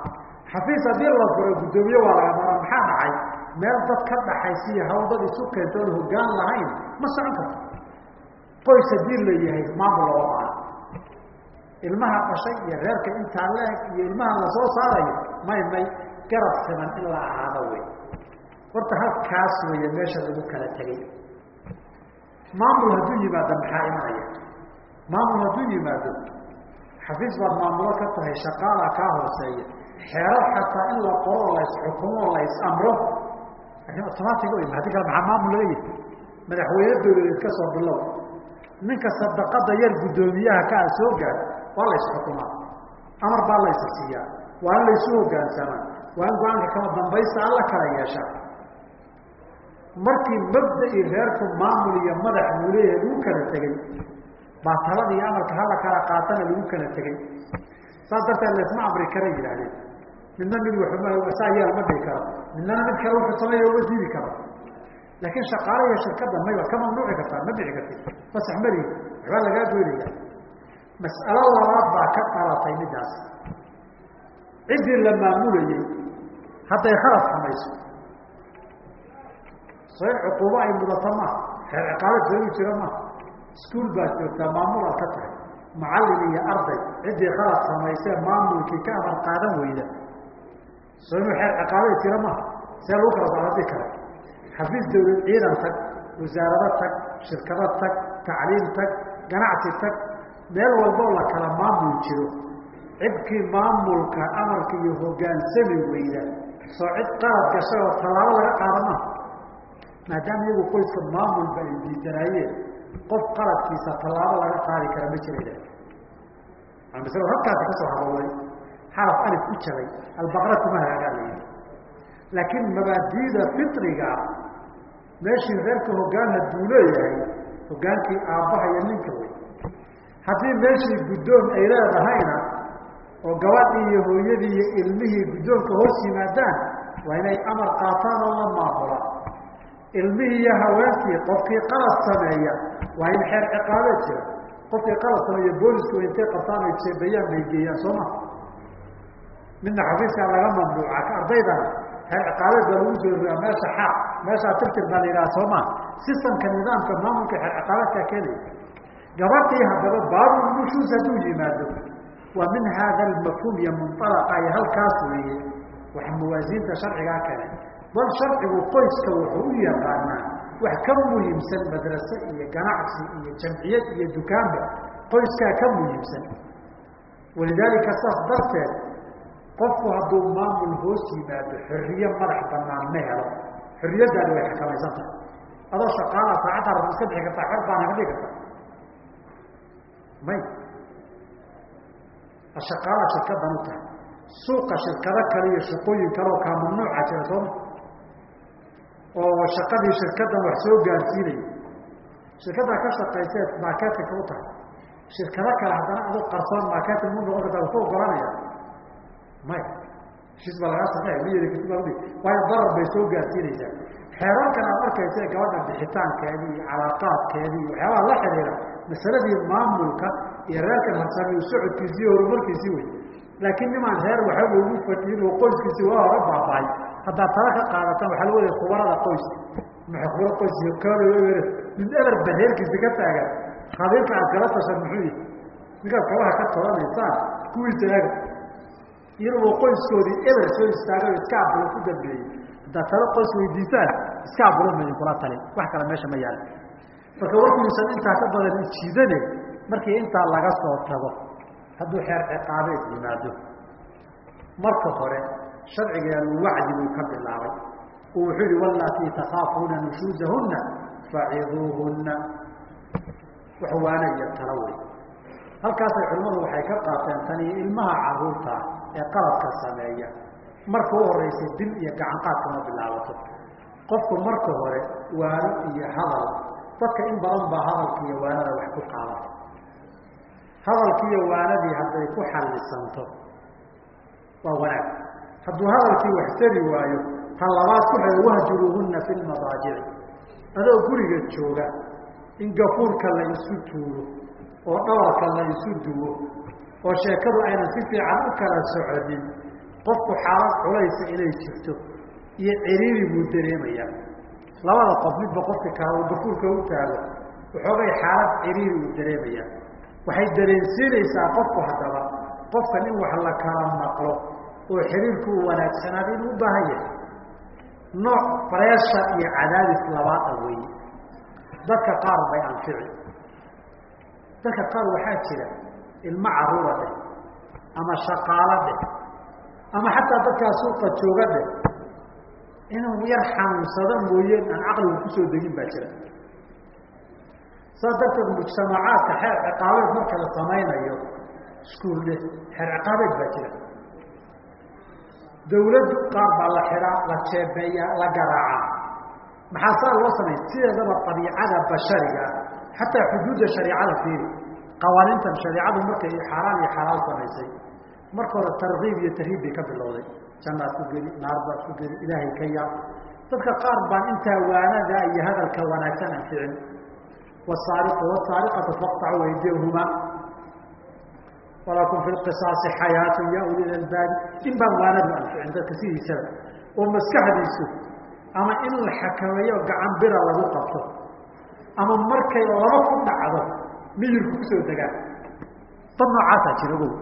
Speaker 1: xafiis haddii la furo guddoomiye waa laga maarmaan maxaa dhacay meel dad ka dhaxaysiiyo hawdad isu keento oon hoggaan lahayn ma socon karto. Qoys haddii la yahay maamul loo baaha ilmaha dhashay iyo reerka intaa la-eg iyo ilmaha la soo saarayo may may garab siman in la ahaado wey horta halkaas weeye meesha lagu kala tegay. Maamul hadduu yimaado maxaa imanaya? Maamul hadduu yimaado xafiis baad maamulo ka tahay shaqaalaa kaa hooseeya xeerar xataa in la qoro la isxukumo la is-amro arrin automatic o haddii kale maxaa maamul laga yihi madaxweyne dawladeed ka soo bilow. Ninka sadaqada yar guddoomiyaha kaa soo gaar waa la isxukumaa. Amar baa la isa siiyaa. Waa in laysu hogaansamaa waa in go'aanka kama dambaysta alla kala yeesha markii mabda-i reerku maamul iyo madax buu leeyahay lagu kala tegey baa talada iyo amarka hala kala qaatana lagu kala tegey saas darteed laysma amri kara yidhaahdeen midna mid saa yeel ma dhigi karo. Midnana mid kale wuxuu uma diidi karo. Laakiin shaqaala iyo shirkadda mayba ka mamnuuci kartaa ma dhici karti fasax mari waxbaa lagaa goynaya mas'alo labaad baa ka dhalatay midaas. Ciddii la maamulayey hadday khalad samayso. So in cuquubo ay mudato maha reer ciqaabad soogi jira maha iskuul baad joogtaa maamulaad ka tahay. Macallin iyo arday ciddii khalad samaysee maamulkii ka amar qaadan weyda soo inuu xeer ciqaabay jira maha see lagu kala socdadii kale xafiis dawlad ciidan tag wasaarado tag shirkado tag tacliim tag ganacsi tag. Meel walboo la kala maamul jiro. Cidkii maamulka amarka iyo hogaansami weyda. Soo cid qalad gashay oo tallaabo laga qaada maha maadaama iyagu qoyska maamulba ay diidanaayeen qof qaladkiisa tallaabo laga qaadi kara ma jira masalo halkaasi ka soo hadalay xaraf alif ku jabay albaqra kuma hagaagaa la yihi laakiin mabaadiida fitriga meeshii reerka hoggaan hadduu leeyahay hoggaankii aabbaha iyo ninka wey haddii meeshii guddoon ay leedahayna oo gabadhii iyo hooyadii iyo ilmihii guddoonka hoos yimaadaan waa inay amar qaataan oo la maamulaan ilmihii iyo haweenkii qofkii qalad sameeya waa in xeer ciqaabeed jira. Qofkii qalad sameeya boolisku intay qabtaan ay jeebayaan bay geeyaan soo ma midna xafiiskaa laga mamnuuca ardaydana xeer ciqaabeed baa lagu soo rogaa meesha xaaq meeshaa tirtir baa la yidhaha soo ma? Sistamka nidaamka maamulka xeer ciqaabeedkaa keenaya gabadhii haddaba baabul nushuus hadduu yimaado. Waa min haada almafhuum iyo munalaqa iyo halkaas weeye wax mawaasiinta sharcigaa kale bal sharcigu qoyska wuxuu u yaqaanaa wax ka muhiimsan madrase iyo ganacsi iyo jamciyad iyo dukaanba qoyskaa ka muhiimsan. Walidaalika saas darteed qofku hadduu maamul hoos yimaado xorriye madax banaan ma helo xorriyaddaani way xakamaysan tahay adoo shaqaala saacadda rabad iska bixi kartaa xor baana ka dhigi kartaa. May. Ashaqaala shirkadan u tahay. Suuqa shirkado kale iyo shaqooyin kale oo kaa mamnuuca jira sooma oo shaqadii shirkadan wax soo gaarsiinaya shirkaddaa ka shaqayseed marketinka u tahay. Shirkado kale haddana adu qarsoon marketing mu noqon kartaa ku ogolanaya maya heshiis baa lagaa sameeya ma waayo darar bay soo gaarsiinaysaa xeerarkan arkaysa gabadha bixitaankeedii iyo waxyaabaha la xidhiira masaladii maamulka iyo reerkan harsamiyu socodkiisii iyo horumarkiisii wey laakiin nimaan reer waxaba ugu fadhiyin oo qoyskiisii waa hore baabahay haddaad tala ka qaadataan waxaa lagu leeya khubarada qoyska maxay khubaro qoys mid eberba reerkiisi ka taagan khabiirka aad kala tashan muxuu yihi ninkaad kabaha ka tolanaysaan kuwiisa eega iyadoo qoyskoodii eber soo istaagay iska abulo ku dambeeyey haddaad tala qoys weydiisaan iska abulo ma idinkula talin wax kale meesha ma yaalla marka warkuusan intaa ka badan ujiidane markii intaa laga soo tago hadduu xeer ciqaabeed yimaado. Marka hore sharcigeenu wacdi buu ka bilaabay. Oo wuxuu yihi walatii takaafuuna nushuuzahunna faciduuhunna. Wax waana iyo talo wey halkaasay culimmadu waxay ka qaateen tan iyo ilmaha carruurta ee qaladka sameeya. Marka u horeysay dil iyo gacanqaad kama bilaabato. Qofku marka hore waano iyo hadal. Dadka in badan baa hadalka iyo waanada wax ku qaadata hadalkii iyo waanadii hadday ku xallisanto waa wanaag. Hadduu hadalkii wax tari waayo ta labaad ku xedo wahjuruuhunna fi lmadaajici adoo guriga jooga in gafuurka la isu tuuro oo dhabarka la isu duwo oo sheekadu aynan si fiican u kala soconin qofku xaalad culaysa inay jirto iyo ciriiri buu dareemayaa. Labada qof midba qofka kale uu gafuurka u taago waxoogay xaalad ciriiri uu dareemayaa. Waxay dareensiinaysaa qofku haddaba qofkan in wax la kala maqlo oo xiriirku u wanaagsanaada inuu u baahan yahay. Nooc bareesha iyo cadaadis labaada weeye. Dadka qaar bay anfici. Dadka qaar waxaa jira ilmo caruura dheh ama shaqaalo dheh ama xataa dadkaa suuqa jooga dheh inuu yar xanuunsado mooyeen aan caqligu ku soo degin baa jira. Saas darteed mujtamacaadka xeer ciqaabeed marka la samaynayo iskuul dheh xeer ciqaabeed baa jira. Dawladdu qaar baa la xidhaa la jeebeeyaa la garaacaa. Maxaa saa loo samay sideedaba abiicada bashariga xataa xuduudda shareicada fiiri qawaaniintan shareicadu markay xaaraan iyo xalaal samaysay marka hore tarkiib iyo tarhiib bay ka bilowday. Jannaad ku geli naar baad ku geli ilaahay ka yaab. Dadka qaar baan intaa waanada iyo hadalka wanaagsan anficin wasaariqu wasaariqatu faqtacu aydiyahuma walakum fi lqisaasi xayaatu ya ulil albaabi in baan waanadu anficin dadka sidiisaba oo maskaxdiisu ama in la xakameeyo gacan bira lagu qabto ama markay laba ku dhacdo miyirku ku soo degaan dad noocaasaa jira ogow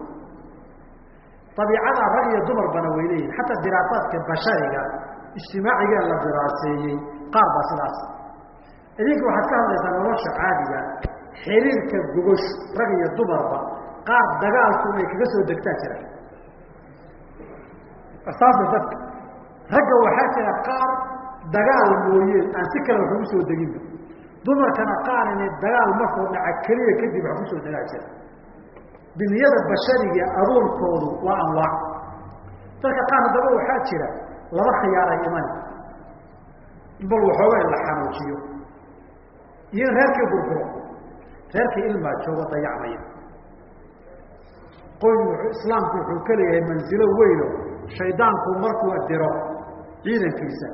Speaker 1: abiicada rag iyo dumarbana way leeyihiin xataa diraasaadka bashariga ijtimaacigee la diraaseeyey qaar baa sidaas. Idinka waxaad ka hadlaysaa nolosha caadiga xiriirka gogosh rag iyo dumarba qaar dagaalku inay kaga soo degtaa jira. Saasa dadka. Ragga waxaa jira qaar dagaal mooyeen aan si kale wax soo deginba dumarkana qaar inay dagaal markuu dhaca keliya kadib wax ku soo degaa jira biniyada bashariga abuurkoodu waa anwaac dadka qaar haddaba waxaa jira laba khiyaaray imani in bal waxooga la xanuujiyo. Iyo in reerkii burburo reerkii ilmaa joogo dayacmaya. Qoyn islaamku wuxuu ka leeyahay mansilo weyno. Shaydaanku markuu diro ciidankiisa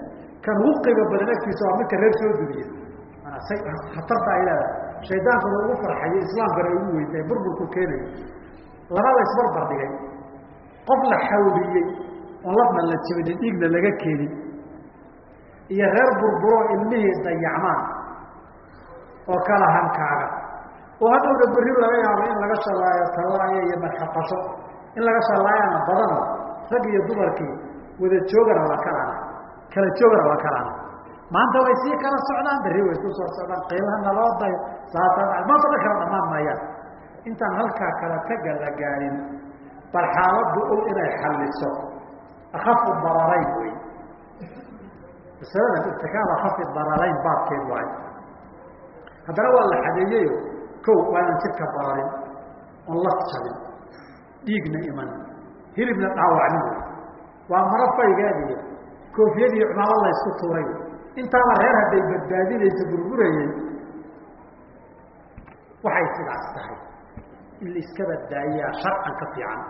Speaker 1: kan ugu qiimo badan agtiisa waa midka reer soo dumiya khatarta ay leedahay shaydaankuna ugu farxayo islaamkana ugu weyntahay burburku keenayo labada isbarbar dhigay. Qof la xawliyey oon lafna la jibinin dhiigna laga keenin iyo reer burburo ilmihii dayacmaan oo kala hankaaga oo haddowna berri laga yaabo in laga shalaayo tallaayo iyo madxaqasho in laga shallaayana badano rag iyo dumarkii wada joogana waa kalana kala joogana waa kalana maanta way sii kala socdaan berri way isku soo socdaan qiimaha naloo dayo saasa maanta dhan kala dhamaan maayaan intaan halkaa kala taga la gaarin bal xaaladdu ul inay xalliso akafu dararayn wey masalada irtikaab akafi dararayn baabkeed waayo haddana waa la xadeeyeyo kow waa inaan jidka bararin oon laf jabin dhiigna iman hilibna dhaawacnin wey waa maro faygaadiyo koofiyad iyo cumaalo la ysku tuuray intaaba reer hadday badbaadinaysa burburayey waxay sidaas tahay in la iska badbaayiyaa sharcan ka fiican.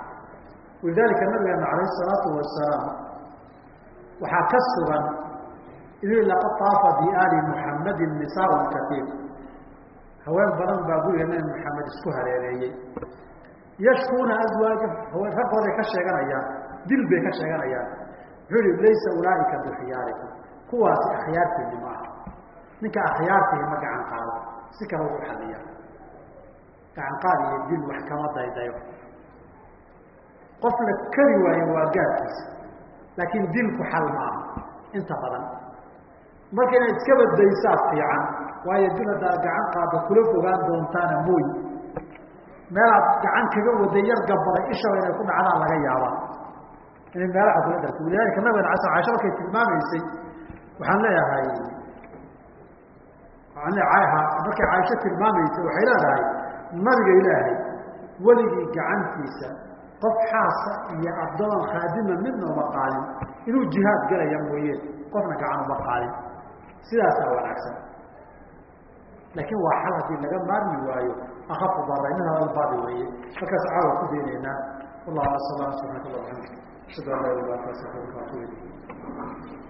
Speaker 1: Walidaalika nabigeena calayh isalaatu wasalaam waxaa ka sugan inuu laqad taafa biaali muxammadin nisaaun katiir haween badan baa guriga nabi maxamed isku hareereeyey. Yashkuuna aswaaja raggooday ka sheeganayaan dil bay ka sheeganayaan. Wuxuu yihi laysa ulaaika bikhiyaarikum kuwaasi akhyaartiini ma aha. Ninka akhyaartihi ma si kale ugu xaliya gacan iyo dil wax kama daydayo. Qof la kari waayo waa gaadkiisa laakiin dilku xal ma aha. Inta badan. Marka inaad iska badaysaa fiican waayo dil haddaad gacan qaado kula fogaan doontaana mooy meelaad gacan kaga waday yar gabaday ishaba inay ku dhacdaan laga yaabaa. Inay meelaha kula darto. Walidaalika nabigana ala caisha markay tilmaamaysay waxaan leeyahay markay caaisho tilmaamaysay waxay leedahay nabiga ilaahay weligii gacantiisa qof xaasa iyo addoon khaadima midna uma qaadin inuu jihaad galaya mooye qofna gacan uma qaadin sidaasaa wanaagsan. Laakiin waa xal haddii laga maarmi waayo akafu daraynaha albaadi weeye markaas caawa ku daynaynaa. Wallahu ala sala subxanak allah aamdik ashhadu an laa ilah illa anta astafiruka atuub ilayk